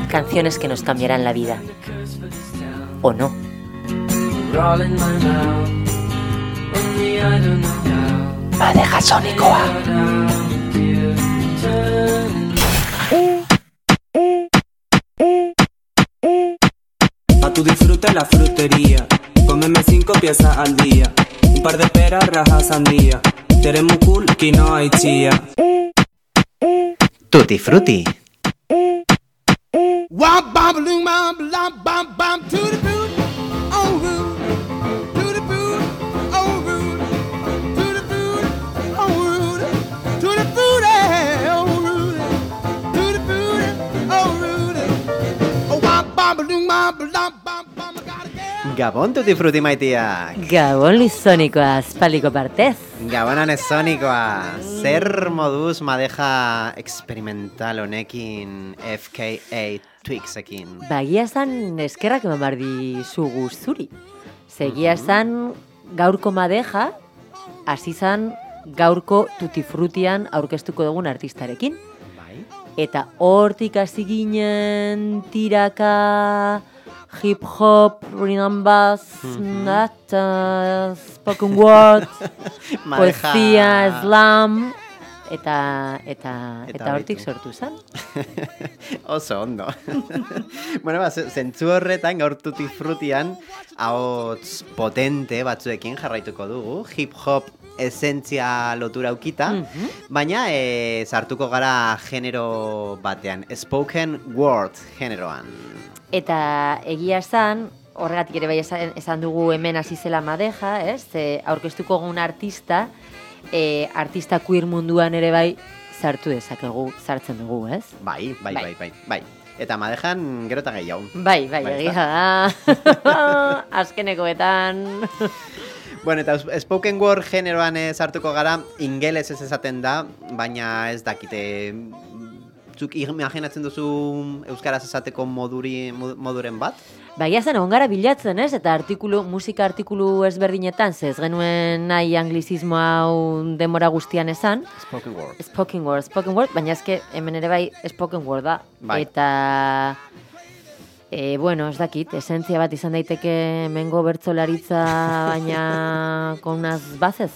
Canciones que nos cambiarán la vida. Know how. Madeja sonikoa. Pa' tu disfrute la frutería. Cómeme cinco piezas al día. Un par de peras, rajas, sandía. Muy cool, que no hay chía. Tutti frutti. Wop Gabon tutti frutti maitiak. Gabon lizonikoa, aspaldiko partez. Gabonan ez sonikoa. Zer moduz madeja experimental honekin FKA Twixekin. Bagia zan eskerrak eman behar dizugu zuri. Segia zan gaurko madeja, hasi zan gaurko tutifrutian aurkeztuko dugun artistarekin. Eta hortik hasi ginen tiraka hip hop, rhythm bass, Mhm. eta spoken word, [LAUGHS] poesia, slam, eta eta Eta eta hortik sortu zen. [LAUGHS] Oso ondo. [LAUGHS] bueno, ba, ze- zentzu horretan gaur tutti frutian ahots potente batzuekin jarraituko dugu. Hip hop esentzia lotura aukita, Mhm. baina e, sartuko gara genero batean, spoken word generoan. Eta egia esan, horregatik ere bai esan, esan dugu hemen hasi zela madeja, ez? Ze aurkeztuko egun artista, e, artista queer munduan ere bai sartu dezakegu, sartzen dugu, ez? Bai, bai, Bai. bai, bai, bai. Eta madejan gero eta gehiago. Bai, bai, Bai, egia da. [LAUGHS] [LAUGHS] Azkenekoetan. Bueno, eta spoken word generoan eh, sartuko gara, ingeles ez esaten da, baina ez dakite, zuk imaginatzen duzu euskaraz esateko moduri, mod- moduren bat? Bagia zen, egon gara bilatzen, ez? Eta artikulu, musika artikulu ezberdinetan, ze ez genuen nahi anglizismo hau denbora guztian esan. Spoken word. Spoken word, spoken word, baina eske hemen ere bai spoken word da. Bai. Eta, e, bueno, ez dakit, esentzia bat izan daiteke hemengo bertzolaritza, baina con unas bases.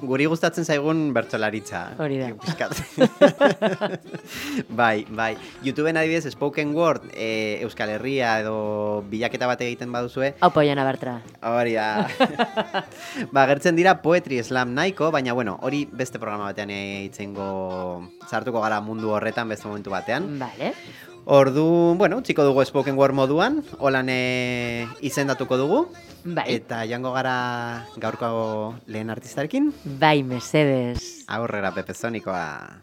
Guri gustatzen zaigun bertsolaritza. Hori da. [LAUGHS] [LAUGHS] Bai, bai. YouTubeen adibidez spoken word e, Euskal Herria edo bilaketa bat egiten baduzue, Hau poiana bertra. Hori da. [LAUGHS] ba, gertzen dira poetry slam nahiko, baina bueno, hori beste programa batean eitzengo sartuko gara mundu horretan beste momentu batean. Vale. Ordu, bueno, txiko dugu spoken word moduan, holan izendatuko dugu. Bai. Eta jango gara gaurko lehen artistarekin. Bai, mesedes. Aurrera Pepe Sonikoa.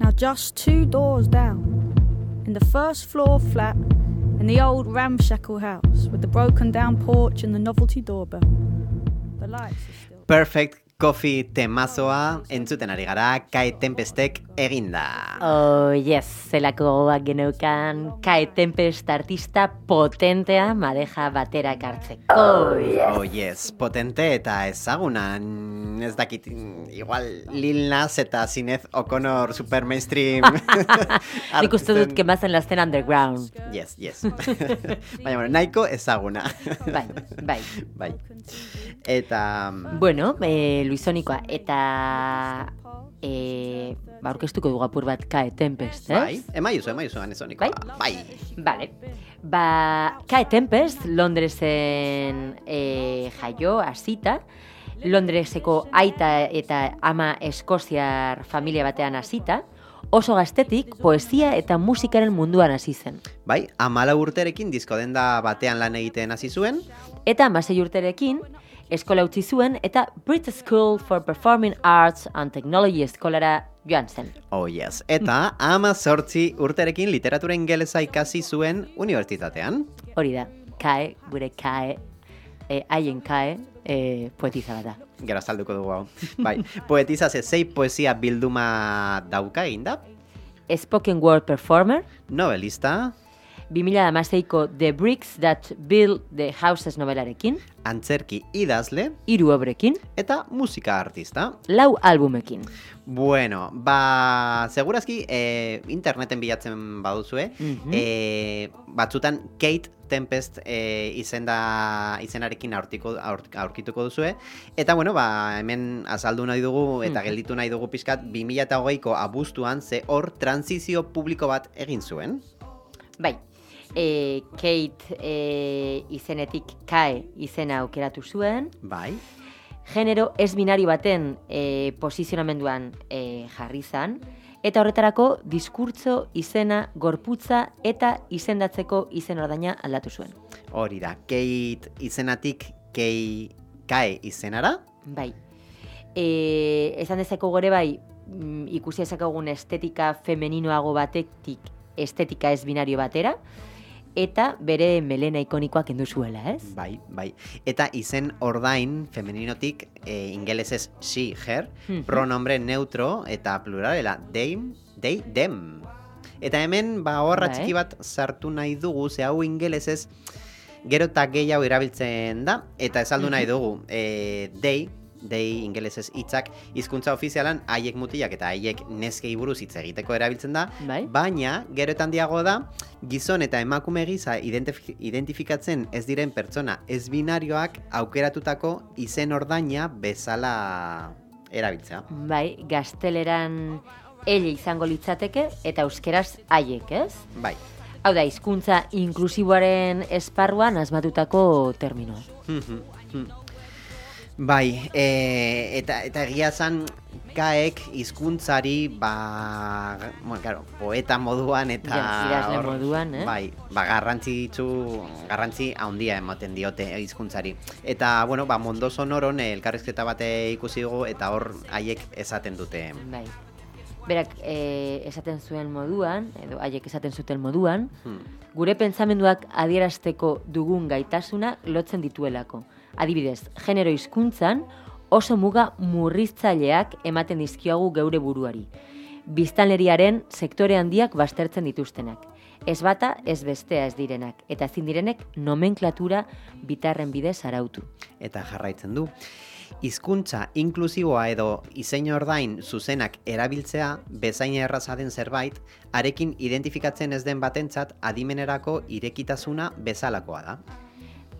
Now, just two doors down, in the first floor flat, in the old ramshackle house with the broken down porch and the novelty doorbell. The lights are still. Perfect Coffee temazoa entzuten ari gara, Kai Tempestek eginda. Oh, yes, zelako gogoak geneukan Kae Tempest artista potentea madeja batera ekartzeko. Oh, yes. Oh yes, potente eta ezaguna. Mm, Ez dakit, mm, igual Lil Nas eta Zinez O'Connor super mainstream. [LAUGHS] Nik uste dut que más en la escena underground. Yes, yes. [LAUGHS] Baina, bueno, nahiko ezaguna. Bai, bai. bai. Eta... Bueno, eh, Luisonikoa, eta eh, ba, aurkeztuko dugu apur bat Kae Tempest, ez? Bai, emaiuzu, emaiuzu, anezonikoa. Bai. Vale. Ba, Kae Tempest, Londresen eh, jaio, hasita. Londreseko aita eta ama eskoziar familia batean hasita. Oso gaztetik, poesia eta musikaren munduan hasi zen. Bai, amala urterekin disko denda batean lan egiten hasi zuen. Eta amasei urterekin, eskola utzi zuen eta British School for Performing Arts and Technology eskolara joan zen. Oh yes. Eta ama sortzi urterekin literatura ingelesa ikasi zuen unibertsitatean. Hori da, kae, gure kae, eh, haien kae, eh, poetiza bat da. Gero azalduko dugu hau. [LAUGHS] Bai, poetiza ze zei poesia bilduma dauka egin da. Spoken word performer, Novelista, 2016ko The Bricks That Build the Houses novelarekin, Antzerki idazle hiru obrekin, eta musika artista. lau albumekin. Bueno, ba, segurazki eh, interneten bilatzen baduzue, Mhm. eh, batzutan Kate Tempest eh, izenda, izenarekin aurtiko, aur, aurkituko duzue. Eta bueno, ba, hemen azaldu nahi dugu eta Mhm. gelditu nahi dugu pizkat 2008ko abuztuan ze hor transizio publiko bat egin zuen. Bai, e, Kate e, izenetik Kae izena aukeratu zuen, Bai. genero ez binario baten e, posizionamenduan e, jarri zan, eta horretarako diskurtzo, izena, gorputza eta izendatzeko izen ordaina aldatu zuen. Hori da, Kate izenatik Kei Kae izenara. Bai. E, esan dezako gore bai, mm, ikusi ezakogun estetika femeninoago batetik estetika ez binario batera, eta bere melena ikonikoak kendu zuela, ez? Bai, bai. Eta izen ordain femeninotik e, ingelesez she, her, Mhm. pronombre neutro eta pluralela they, they, them. Eta hemen, ba, horra Bai. txiki bat sartu nahi dugu, ze hau ingelesez gero eta gehiago erabiltzen da, eta esaldu nahi Mhm. dugu, e, they, they ingelesez hitzak hizkuntza ofizialan haiek mutilak eta haiek neskei buruz hitz egiteko erabiltzen da, Bai. baina gero eta handiago da gizon eta emakume gisa identif- identifikatzen ez diren pertsona ez binarioak aukeratutako izen ordaina bezala erabiltzea. Bai, gazteleran ele izango litzateke eta euskeraz haiek, ez? Bai. Hau da, hizkuntza inklusiboaren esparruan asmatutako terminoa. Bai, e, eta, eta egia zan kaek hizkuntzari ba, bueno, claro, poeta moduan eta Ja, idazle hor- moduan, eh? Bai, ba, garrantzitsu, garrantzi handia ematen diote hizkuntzari. Eta, bueno, ba, mondo sonoron elkarrizketa bate ikusi dugu eta hor haiek esaten dute. Bai. Berak e, esaten zuen moduan, edo haiek esaten zuten moduan, Hmm. gure pentsamenduak adierazteko dugun gaitasuna lotzen dituelako. Adibidez, genero hizkuntzan oso muga murriztzaileak ematen dizkiogu geure buruari. Biztanleriaren sektore handiak baztertzen dituztenak. Ez bata, ez bestea ez direnak, eta ezin direnek nomenklatura bitarren bidez arautu. Eta jarraitzen du. Hizkuntza inklusiboa edo izein ordain zuzenak erabiltzea bezain erraza den zerbait, arekin identifikatzen ez den batentzat adimenerako irekitasuna bezalakoa da.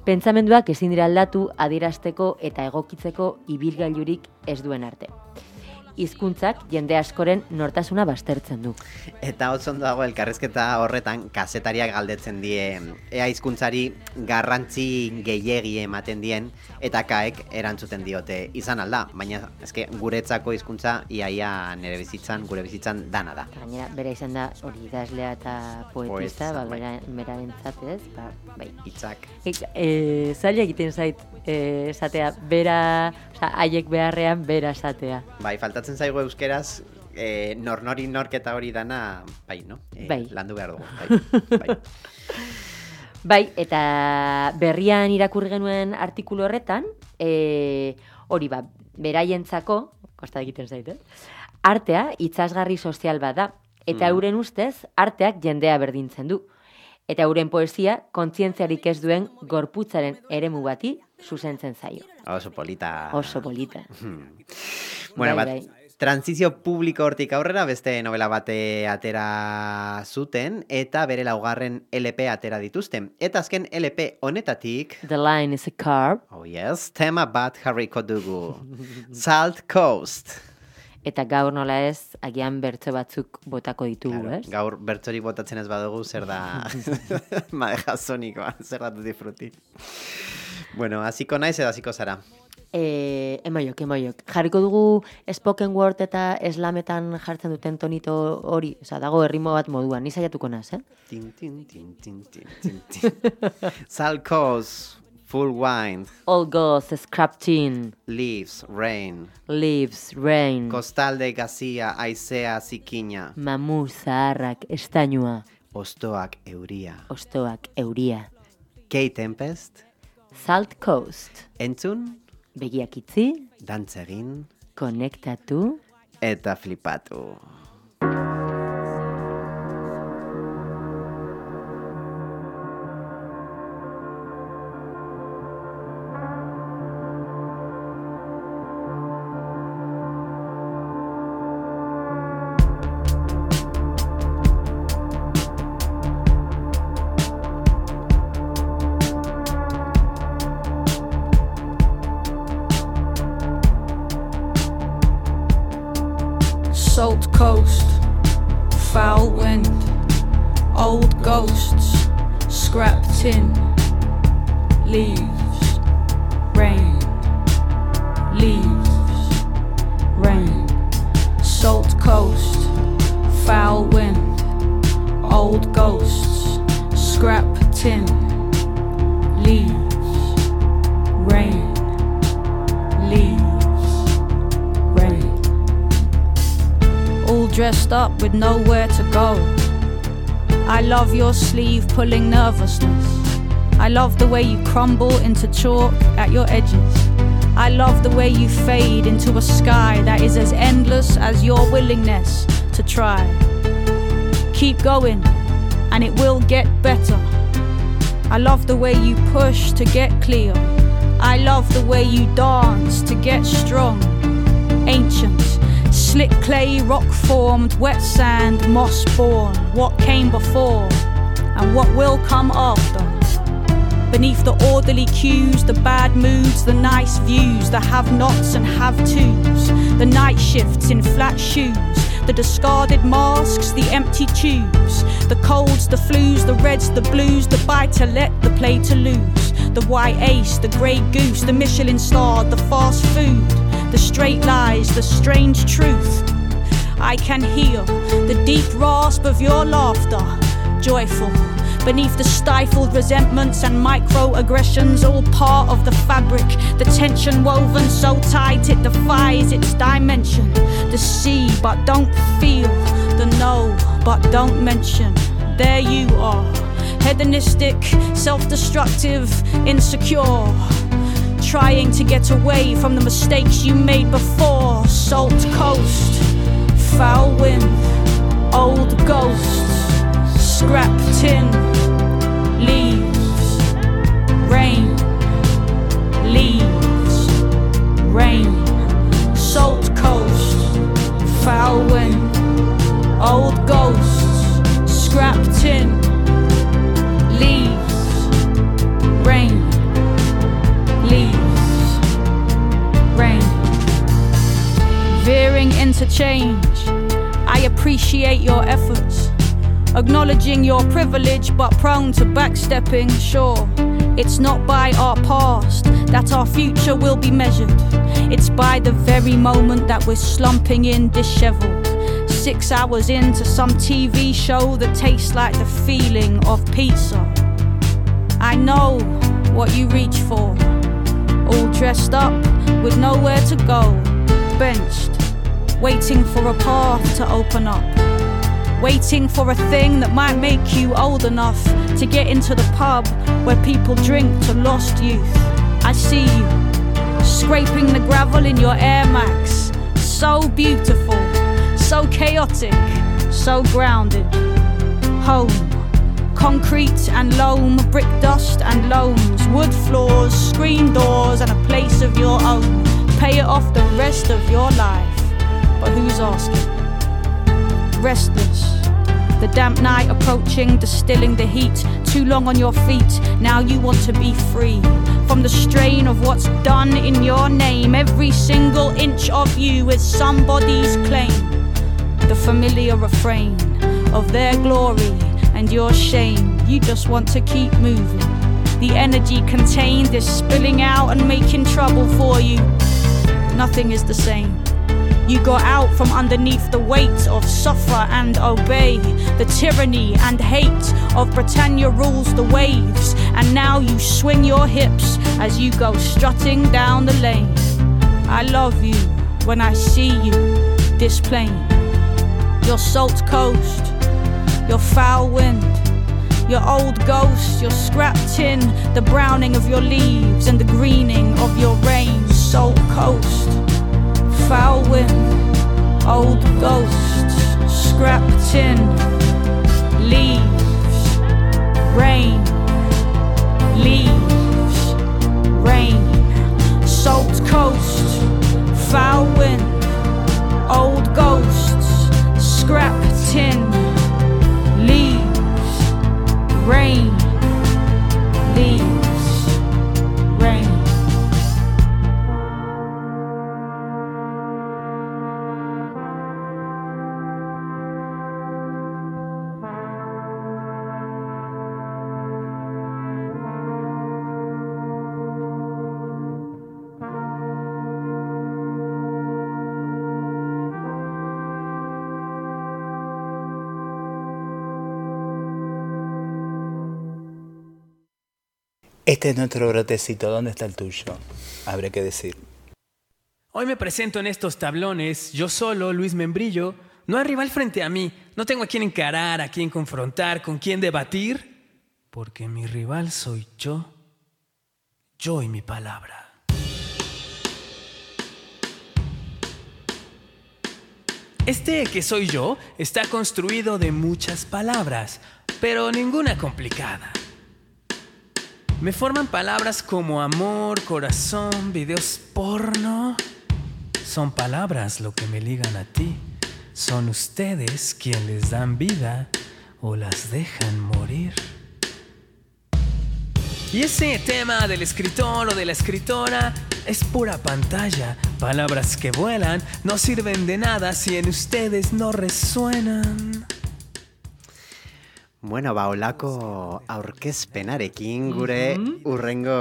Pentsamenduak ezin dira aldatu adierazteko eta egokitzeko ibilgailurik ez duen arte. Hizkuntzak jende askoren nortasuna baztertzen du. Eta oso ondo dago elkarrezketa horretan kazetariak galdetzen die ea hizkuntzari garrantzi gehiegi ematen dien eta kaek erantzuten diote izan alda, baina eske guretzako hizkuntza iaia nere bizitzan, gure bizitzan dana da. Gainera, bera izan da hori idazlea eta poetista, Poetista, ba, bai. bera, berarentzat ez, ba, bai. Hitzak. E, e, zaila egiten zait e, esatea, bera, oza, haiek beharrean bera esatea. Bai, faltatzen zaigu euskeraz eh, nor nori norketa hori dana, bai, no? Eh, Bai. Landu behar dugu, bai. [LAUGHS] bai. Bai, eta berrian irakurri genuen artikulu horretan, e, hori ba, beraientzako, kosta egiten zait, eh? artea itzazgarri sozial bat da, eta Mhm. euren ustez, arteak jendea berdintzen du. Eta euren poesia, kontzientziarik ez duen gorputzaren eremu bati zuzentzen zaio. Oso polita. Oso polita. [LAUGHS] Bueno, Bai, bat, bai. transizio publiko hortik aurrera beste novela bate atera zuten eta bere laugarren LP atera dituzten. Eta azken LP honetatik, The line is a carb. oh yes, tema bat jarriko dugu. [LAUGHS] Salt Coast. Eta gaur nola ez, agian bertso batzuk botako ditugu, ez? Gaur bertsorik botatzen ez badugu, zer da [LAUGHS] madeja sonikoa, zer da tutti frutti. Bueno, hasiko naiz edo hasiko zara. E, emoiok, emoiok. Jarriko dugu spoken word eta eslametan jartzen duten tonito hori, oza, dago errimo bat moduan, ni saiatuko naz, eh? Tin, tin, tin, tin, tin, tin, tin. [LAUGHS] Coast, full wine, All goes scrapped in, leaves, rain. leaves, rain, Kostalde gazia, aizea, zikina. mamu zaharrak, estainua, Ostoak euria. ostoak, euria. Kei Tempest, Salt Coast, entzun, begiak itzi, dantzegin, konektatu, eta flipatu. Crumble into chalk at your edges. I love the way you fade into a sky that is as endless as your willingness to try. Keep going, and it will get better. I love the way you push to get clear. I love the way you dance to get strong. Ancient, slick clay, rock formed, wet sand, moss born. What came before and what will come after. Beneath the orderly cues, the bad moods, the nice views, the have nots and have tos, the night shifts in flat shoes, the discarded masks, the empty tubes, the colds, the flus, the reds, the blues, the buy to let, the play to lose, the white ace, the grey goose, the Michelin star, the fast food, the straight lies, the strange truth. I can hear the deep rasp of your laughter, joyful. Beneath the stifled resentments and microaggressions, all part of the fabric. The tension woven so tight it defies its dimension. The see, but don't feel. The know, but don't mention. There you are. Hedonistic, self destructive, insecure. Trying to get away from the mistakes you made before. Salt coast, foul wind, old ghosts, scrap tin, leaves, rain, leaves, rain, salt coast, foul wind, old ghosts, scrap tin, leaves, rain, leaves, rain. Veering interchange, I appreciate your efforts. Acknowledging your privilege but prone to backstepping, sure. It's not by our past that our future will be measured. It's by the very moment that we're slumping in disheveled. Six hours into some TV show that tastes like the feeling of pizza. I know what you reach for. All dressed up with nowhere to go. Benched, waiting for a path to open up. Waiting for a thing that might make you old enough to get into the pub where people drink to lost youth. I see you scraping the gravel in your Air Max. So beautiful, so chaotic, so grounded. Home, concrete and loam, brick dust and loams, wood floors, screen doors, and a place of your own. Pay it off the rest of your life. But who's asking? restless. The damp night approaching, distilling the heat. Too long on your feet, now you want to be free. From the strain of what's done in your name, every single inch of you is somebody's claim. The familiar refrain of their glory and your shame. You just want to keep moving. The energy contained is spilling out and making trouble for you. Nothing is the same. You got out from underneath the weight of suffer and obey, the tyranny and hate of Britannia rules the waves, and now you swing your hips as you go strutting down the lane. I love you when I see you, this plain, your salt coast, your foul wind, your old ghost, your scrap tin, the browning of your leaves and the greening of your rain, salt coast foul wind, old ghosts, scrap tin, leaves, rain, leaves, rain, salt coast, foul wind, old Este es nuestro brotecito. ¿Dónde está el tuyo? Habrá que decir. Hoy me presento en estos tablones, yo solo, Luis Membrillo. No hay rival frente a mí, no tengo a quién encarar, a quién confrontar, con quién debatir, porque mi rival soy yo, yo y mi palabra. Este que soy yo está construido de muchas palabras, pero ninguna complicada. Me forman palabras como amor, corazón, videos porno. Son palabras lo que me ligan a ti. Son ustedes quien les dan vida o las dejan morir. Y ese tema del escritor o de la escritora es pura pantalla. Palabras que vuelan no sirven de nada si en ustedes no resuenan. Bueno, ba, olako aurkezpenarekin gure urrengo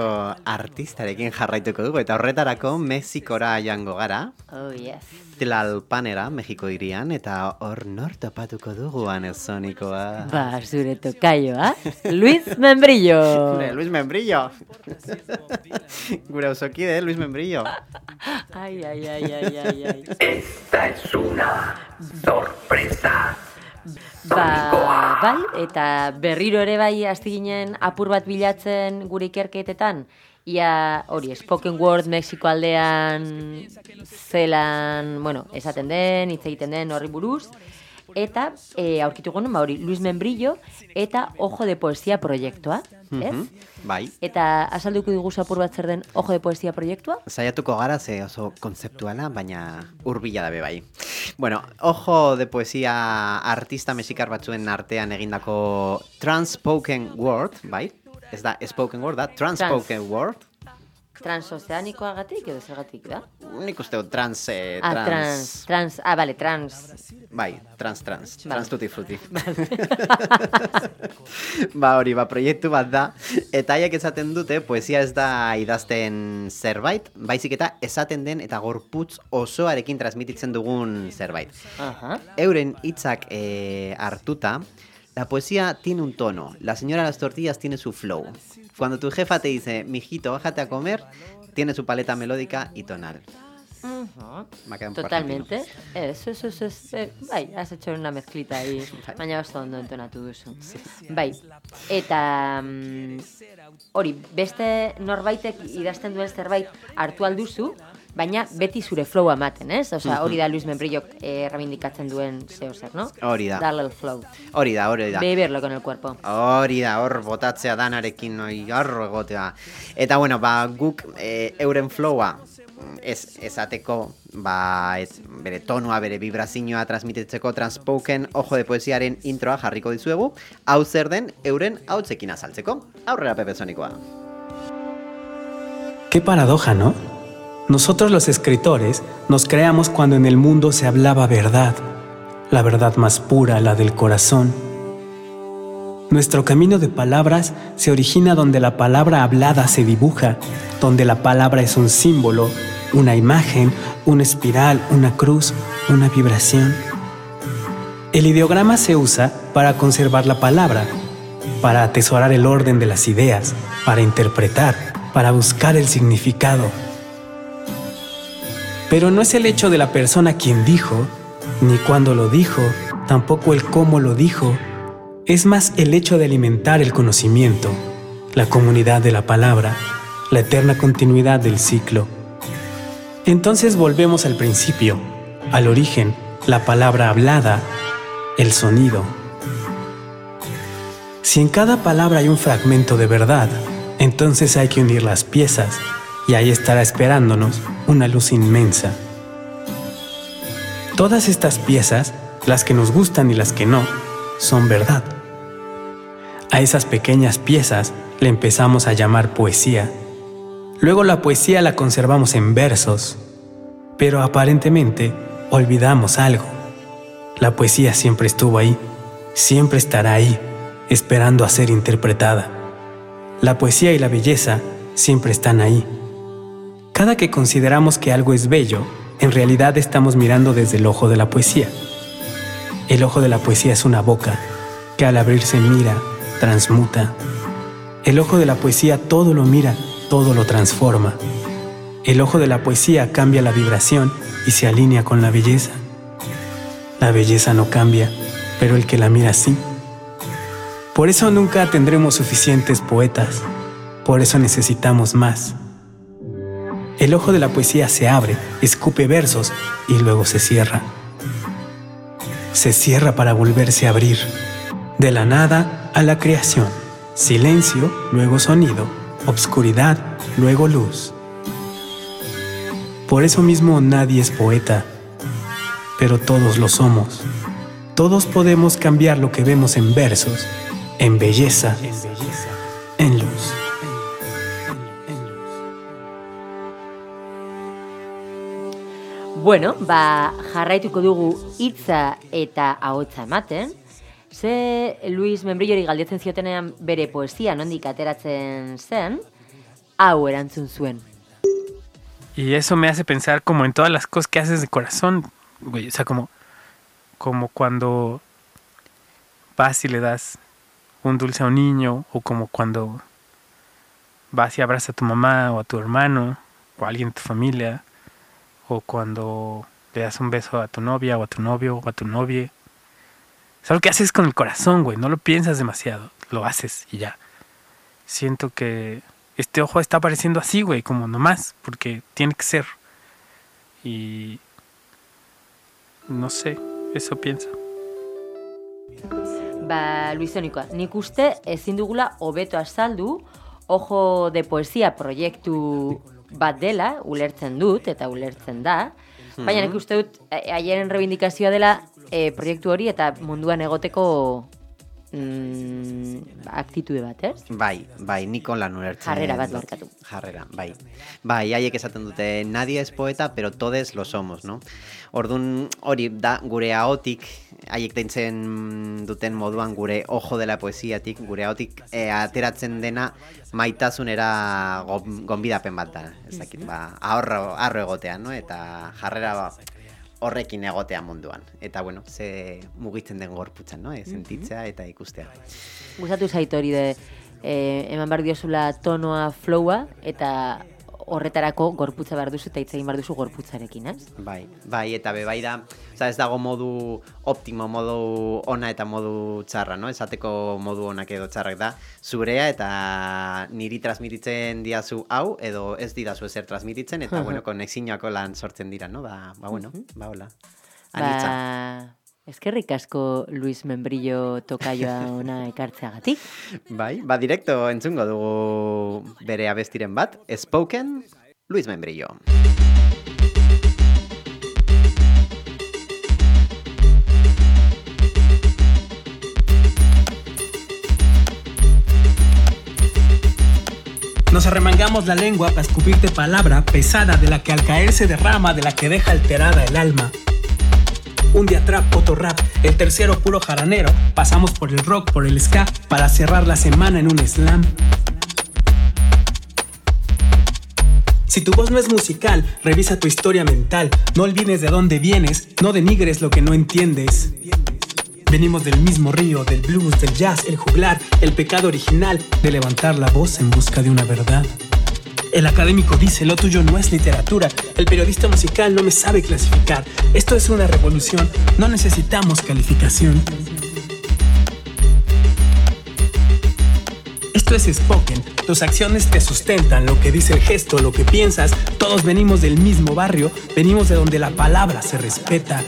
artistarekin jarraituko dugu. Eta horretarako Mexikora joango gara. Oh, yes. Tlalpanera, Mexiko irian, eta hor nor topatuko dugu anezonikoa. Ba, zure tokaioa, Luis Membrillo. Gure Luis Membrillo. gure ausokide, Luis Membrillo. Ai, ai, ai, ai, ai, ai. Esta es una sorpresa. Ba, bai, eta berriro ere bai hasti ginen apur bat bilatzen gure ikerketetan, ia hori, spoken word Mexiko aldean zelan, bueno, esaten den, hitz egiten den horri buruz, eta e, aurkitu genuen, ba hori, Luis Membrillo eta Ojo de Poesia proiektua, ez? Mhm, Bai. Eta azalduko digu apur bat zer den Ojo de Poesia proiektua? Saiatuko gara ze oso kontzeptuala, baina hurbila dabe bai. Bueno, ojo de poesia artista mexikar batzuen artean egindako Transpoken Word, bai? Ez da spoken word, da Transpoken Word. Transozeanikoagatik edo zergatik, da? Nik uste dut trans, eh, Ah, trans... trans, trans, ah, vale, trans. Bai, trans, trans, Vale. trans tutti frutti. [LAUGHS] [LAUGHS] ba hori, ba, proiektu bat da, eta haiek esaten dute, poesia ez da idazten zerbait, baizik eta esaten den eta gorputz osoarekin transmititzen dugun zerbait. Aha. Euren hitzak eh, hartuta, la poesía tiene un tono, la señora las tortillas tiene su flow. Cuando tu jefa te dice, mijito, bájate a comer, tiene su paleta melódica y tonal. Quedado un Totalmente. Eso, eso, eso, es, eh, bai, has hecho una mezclita ahí, baina oso ondo entonatu duzu. Bai, eta mm, hori, beste norbaitek idazten duen zerbait hartu alduzu, baina beti zure flowa ematen, ez? Osea, hori da Luis Membrillok eh, errabindikatzen duen zeo zer, no? Hori da. Darle el flow. Hori da, hori da. Beberlo con el cuerpo. Hori da, hor botatzea danarekin hori hor egotea. Eta bueno, ba, guk e, euren flowa ez esateko, ba, ez, bere tonua, bere vibrazioa transmititzeko transpoken ojo de poesiaren introa jarriko dizuegu, hau zer den euren hautzekin azaltzeko. Aurrera Pepe Sonikoa. Qué paradoja, ¿no? Nosotros los escritores nos creamos cuando en el mundo se hablaba verdad, la verdad más pura, la del corazón. Nuestro camino de palabras se origina donde la palabra hablada se dibuja, donde la palabra es un símbolo, una imagen, una espiral, una cruz, una vibración. El ideograma se usa para conservar la palabra, para atesorar el orden de las ideas, para interpretar, para buscar el significado. Pero no es el hecho de la persona quien dijo, ni cuándo lo dijo, tampoco el cómo lo dijo. Es más el hecho de alimentar el conocimiento, la comunidad de la palabra, la eterna continuidad del ciclo. Entonces volvemos al principio, al origen, la palabra hablada, el sonido. Si en cada palabra hay un fragmento de verdad, entonces hay que unir las piezas y ahí estará esperándonos una luz inmensa. Todas estas piezas, las que nos gustan y las que no, son verdad. A esas pequeñas piezas le empezamos a llamar poesía. Luego la poesía la conservamos en versos, pero aparentemente olvidamos algo. La poesía siempre estuvo ahí, siempre estará ahí, esperando a ser interpretada. La poesía y la belleza siempre están ahí. Cada que consideramos que algo es bello, en realidad estamos mirando desde el ojo de la poesía. El ojo de la poesía es una boca que al abrirse mira, transmuta. El ojo de la poesía todo lo mira, todo lo transforma. El ojo de la poesía cambia la vibración y se alinea con la belleza. La belleza no cambia, pero el que la mira sí. Por eso nunca tendremos suficientes poetas. Por eso necesitamos más. El ojo de la poesía se abre, escupe versos y luego se cierra. Se cierra para volverse a abrir. De la nada a la creación. Silencio, luego sonido. Obscuridad, luego luz. Por eso mismo nadie es poeta, pero todos lo somos. Todos podemos cambiar lo que vemos en versos, en belleza, en Bueno, ba, jarraituko dugu hitza eta ahotsa ematen. Ze Luis Membrillori galdetzen ziotenean bere poesia nondik ateratzen zen, hau erantzun zuen. Y eso me hace pensar como en todas las cosas que haces de corazón, güey. O sea, como, como cuando vas y le das un dulce a un niño, o como cuando vas y abrazas a tu mamá o a tu hermano, o a alguien de tu familia, cuando le das un beso a tu novia o a tu novio o a tu novia. Es algo que haces con el corazón, güey. No lo piensas demasiado, lo haces y ya. Siento que este ojo está apareciendo así, güey, como nomás, porque tiene que ser. Y no sé, eso pienso. Ba, Luis Onikoa, nik uste ezin dugula hobeto azaldu Ojo de Poesia proiektu bat dela, ulertzen dut eta ulertzen da. Baina nik uste dut haieren rebindikazioa dela eh, proiektu hori eta munduan egoteko mm, aktitude bat, ez? Bai, bai, nik lan ulertzen. Jarrera bat dut. barkatu. Jarrera, bai. Bai, haiek esaten dute, nadie es poeta, pero todes lo somos, no? Orduan hori da gure ahotik, haiek deitzen duten moduan gure ojo dela poesiatik, gure ahotik e, ateratzen dena maitasunera gon- gonbidapen bat da. Ez dakit, ba, ahorro, arro egotea, no? Eta jarrera ba, horrekin egotea munduan. Eta, bueno, ze mugitzen den gorputzan, no? E, sentitzea eta ikustea. Gustatu zait hori de eh, eman behar diozula tonoa, flowa, eta horretarako gorputza behar duzu eta hitz egin behar duzu gorputzarekin, ez? Bai, bai, eta be, bai da, oza, ez dago modu optimo, modu ona eta modu txarra, no? Esateko modu onak edo txarrak da, zurea eta niri transmititzen diazu hau, edo ez didazu ezer transmititzen, eta, [LAUGHS] bueno, konexioako lan sortzen dira, no? Ba, ba bueno, ba, hola. Anitza. Ba, eskerrik asko Luis Membrillo tokaioa ona ekartzeagatik. Bai, ba, direkto entzungo dugu bere abestiren bat, Spoken, Luis Membrillo. Nos arremangamos la lengua para escupirte palabra pesada de la que al caer se derrama, de la que deja alterada el alma. Un día trap, otro rap, el tercero puro jaranero. Pasamos por el rock, por el ska, para cerrar la semana en un slam. Si tu voz no es musical, revisa tu historia mental. No olvides de dónde vienes, no denigres lo que no entiendes. Venimos del mismo río, del blues, del jazz, el juglar, el pecado original de levantar la voz en busca de una verdad. El académico dice, lo tuyo no es literatura. El periodista musical no me sabe clasificar. Esto es una revolución. No necesitamos calificación. Esto es Spoken. Tus acciones te sustentan. Lo que dice el gesto, lo que piensas. Todos venimos del mismo barrio. Venimos de donde la palabra se respeta.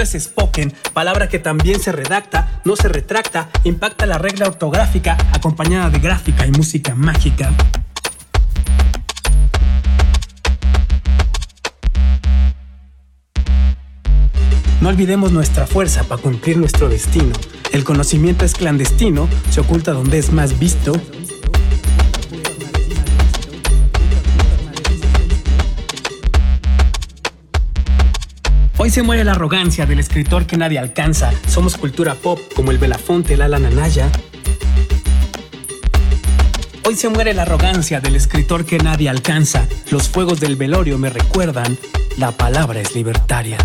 Es Spoken, palabra que también se redacta, no se retracta, impacta la regla ortográfica, acompañada de gráfica y música mágica. No olvidemos nuestra fuerza para cumplir nuestro destino. El conocimiento es clandestino, se oculta donde es más visto. Hoy se muere la arrogancia del escritor que nadie alcanza. Somos cultura pop como el Belafonte, el Alan Anaya. Hoy se muere la arrogancia del escritor que nadie alcanza. Los fuegos del velorio me recuerdan, la palabra es libertaria.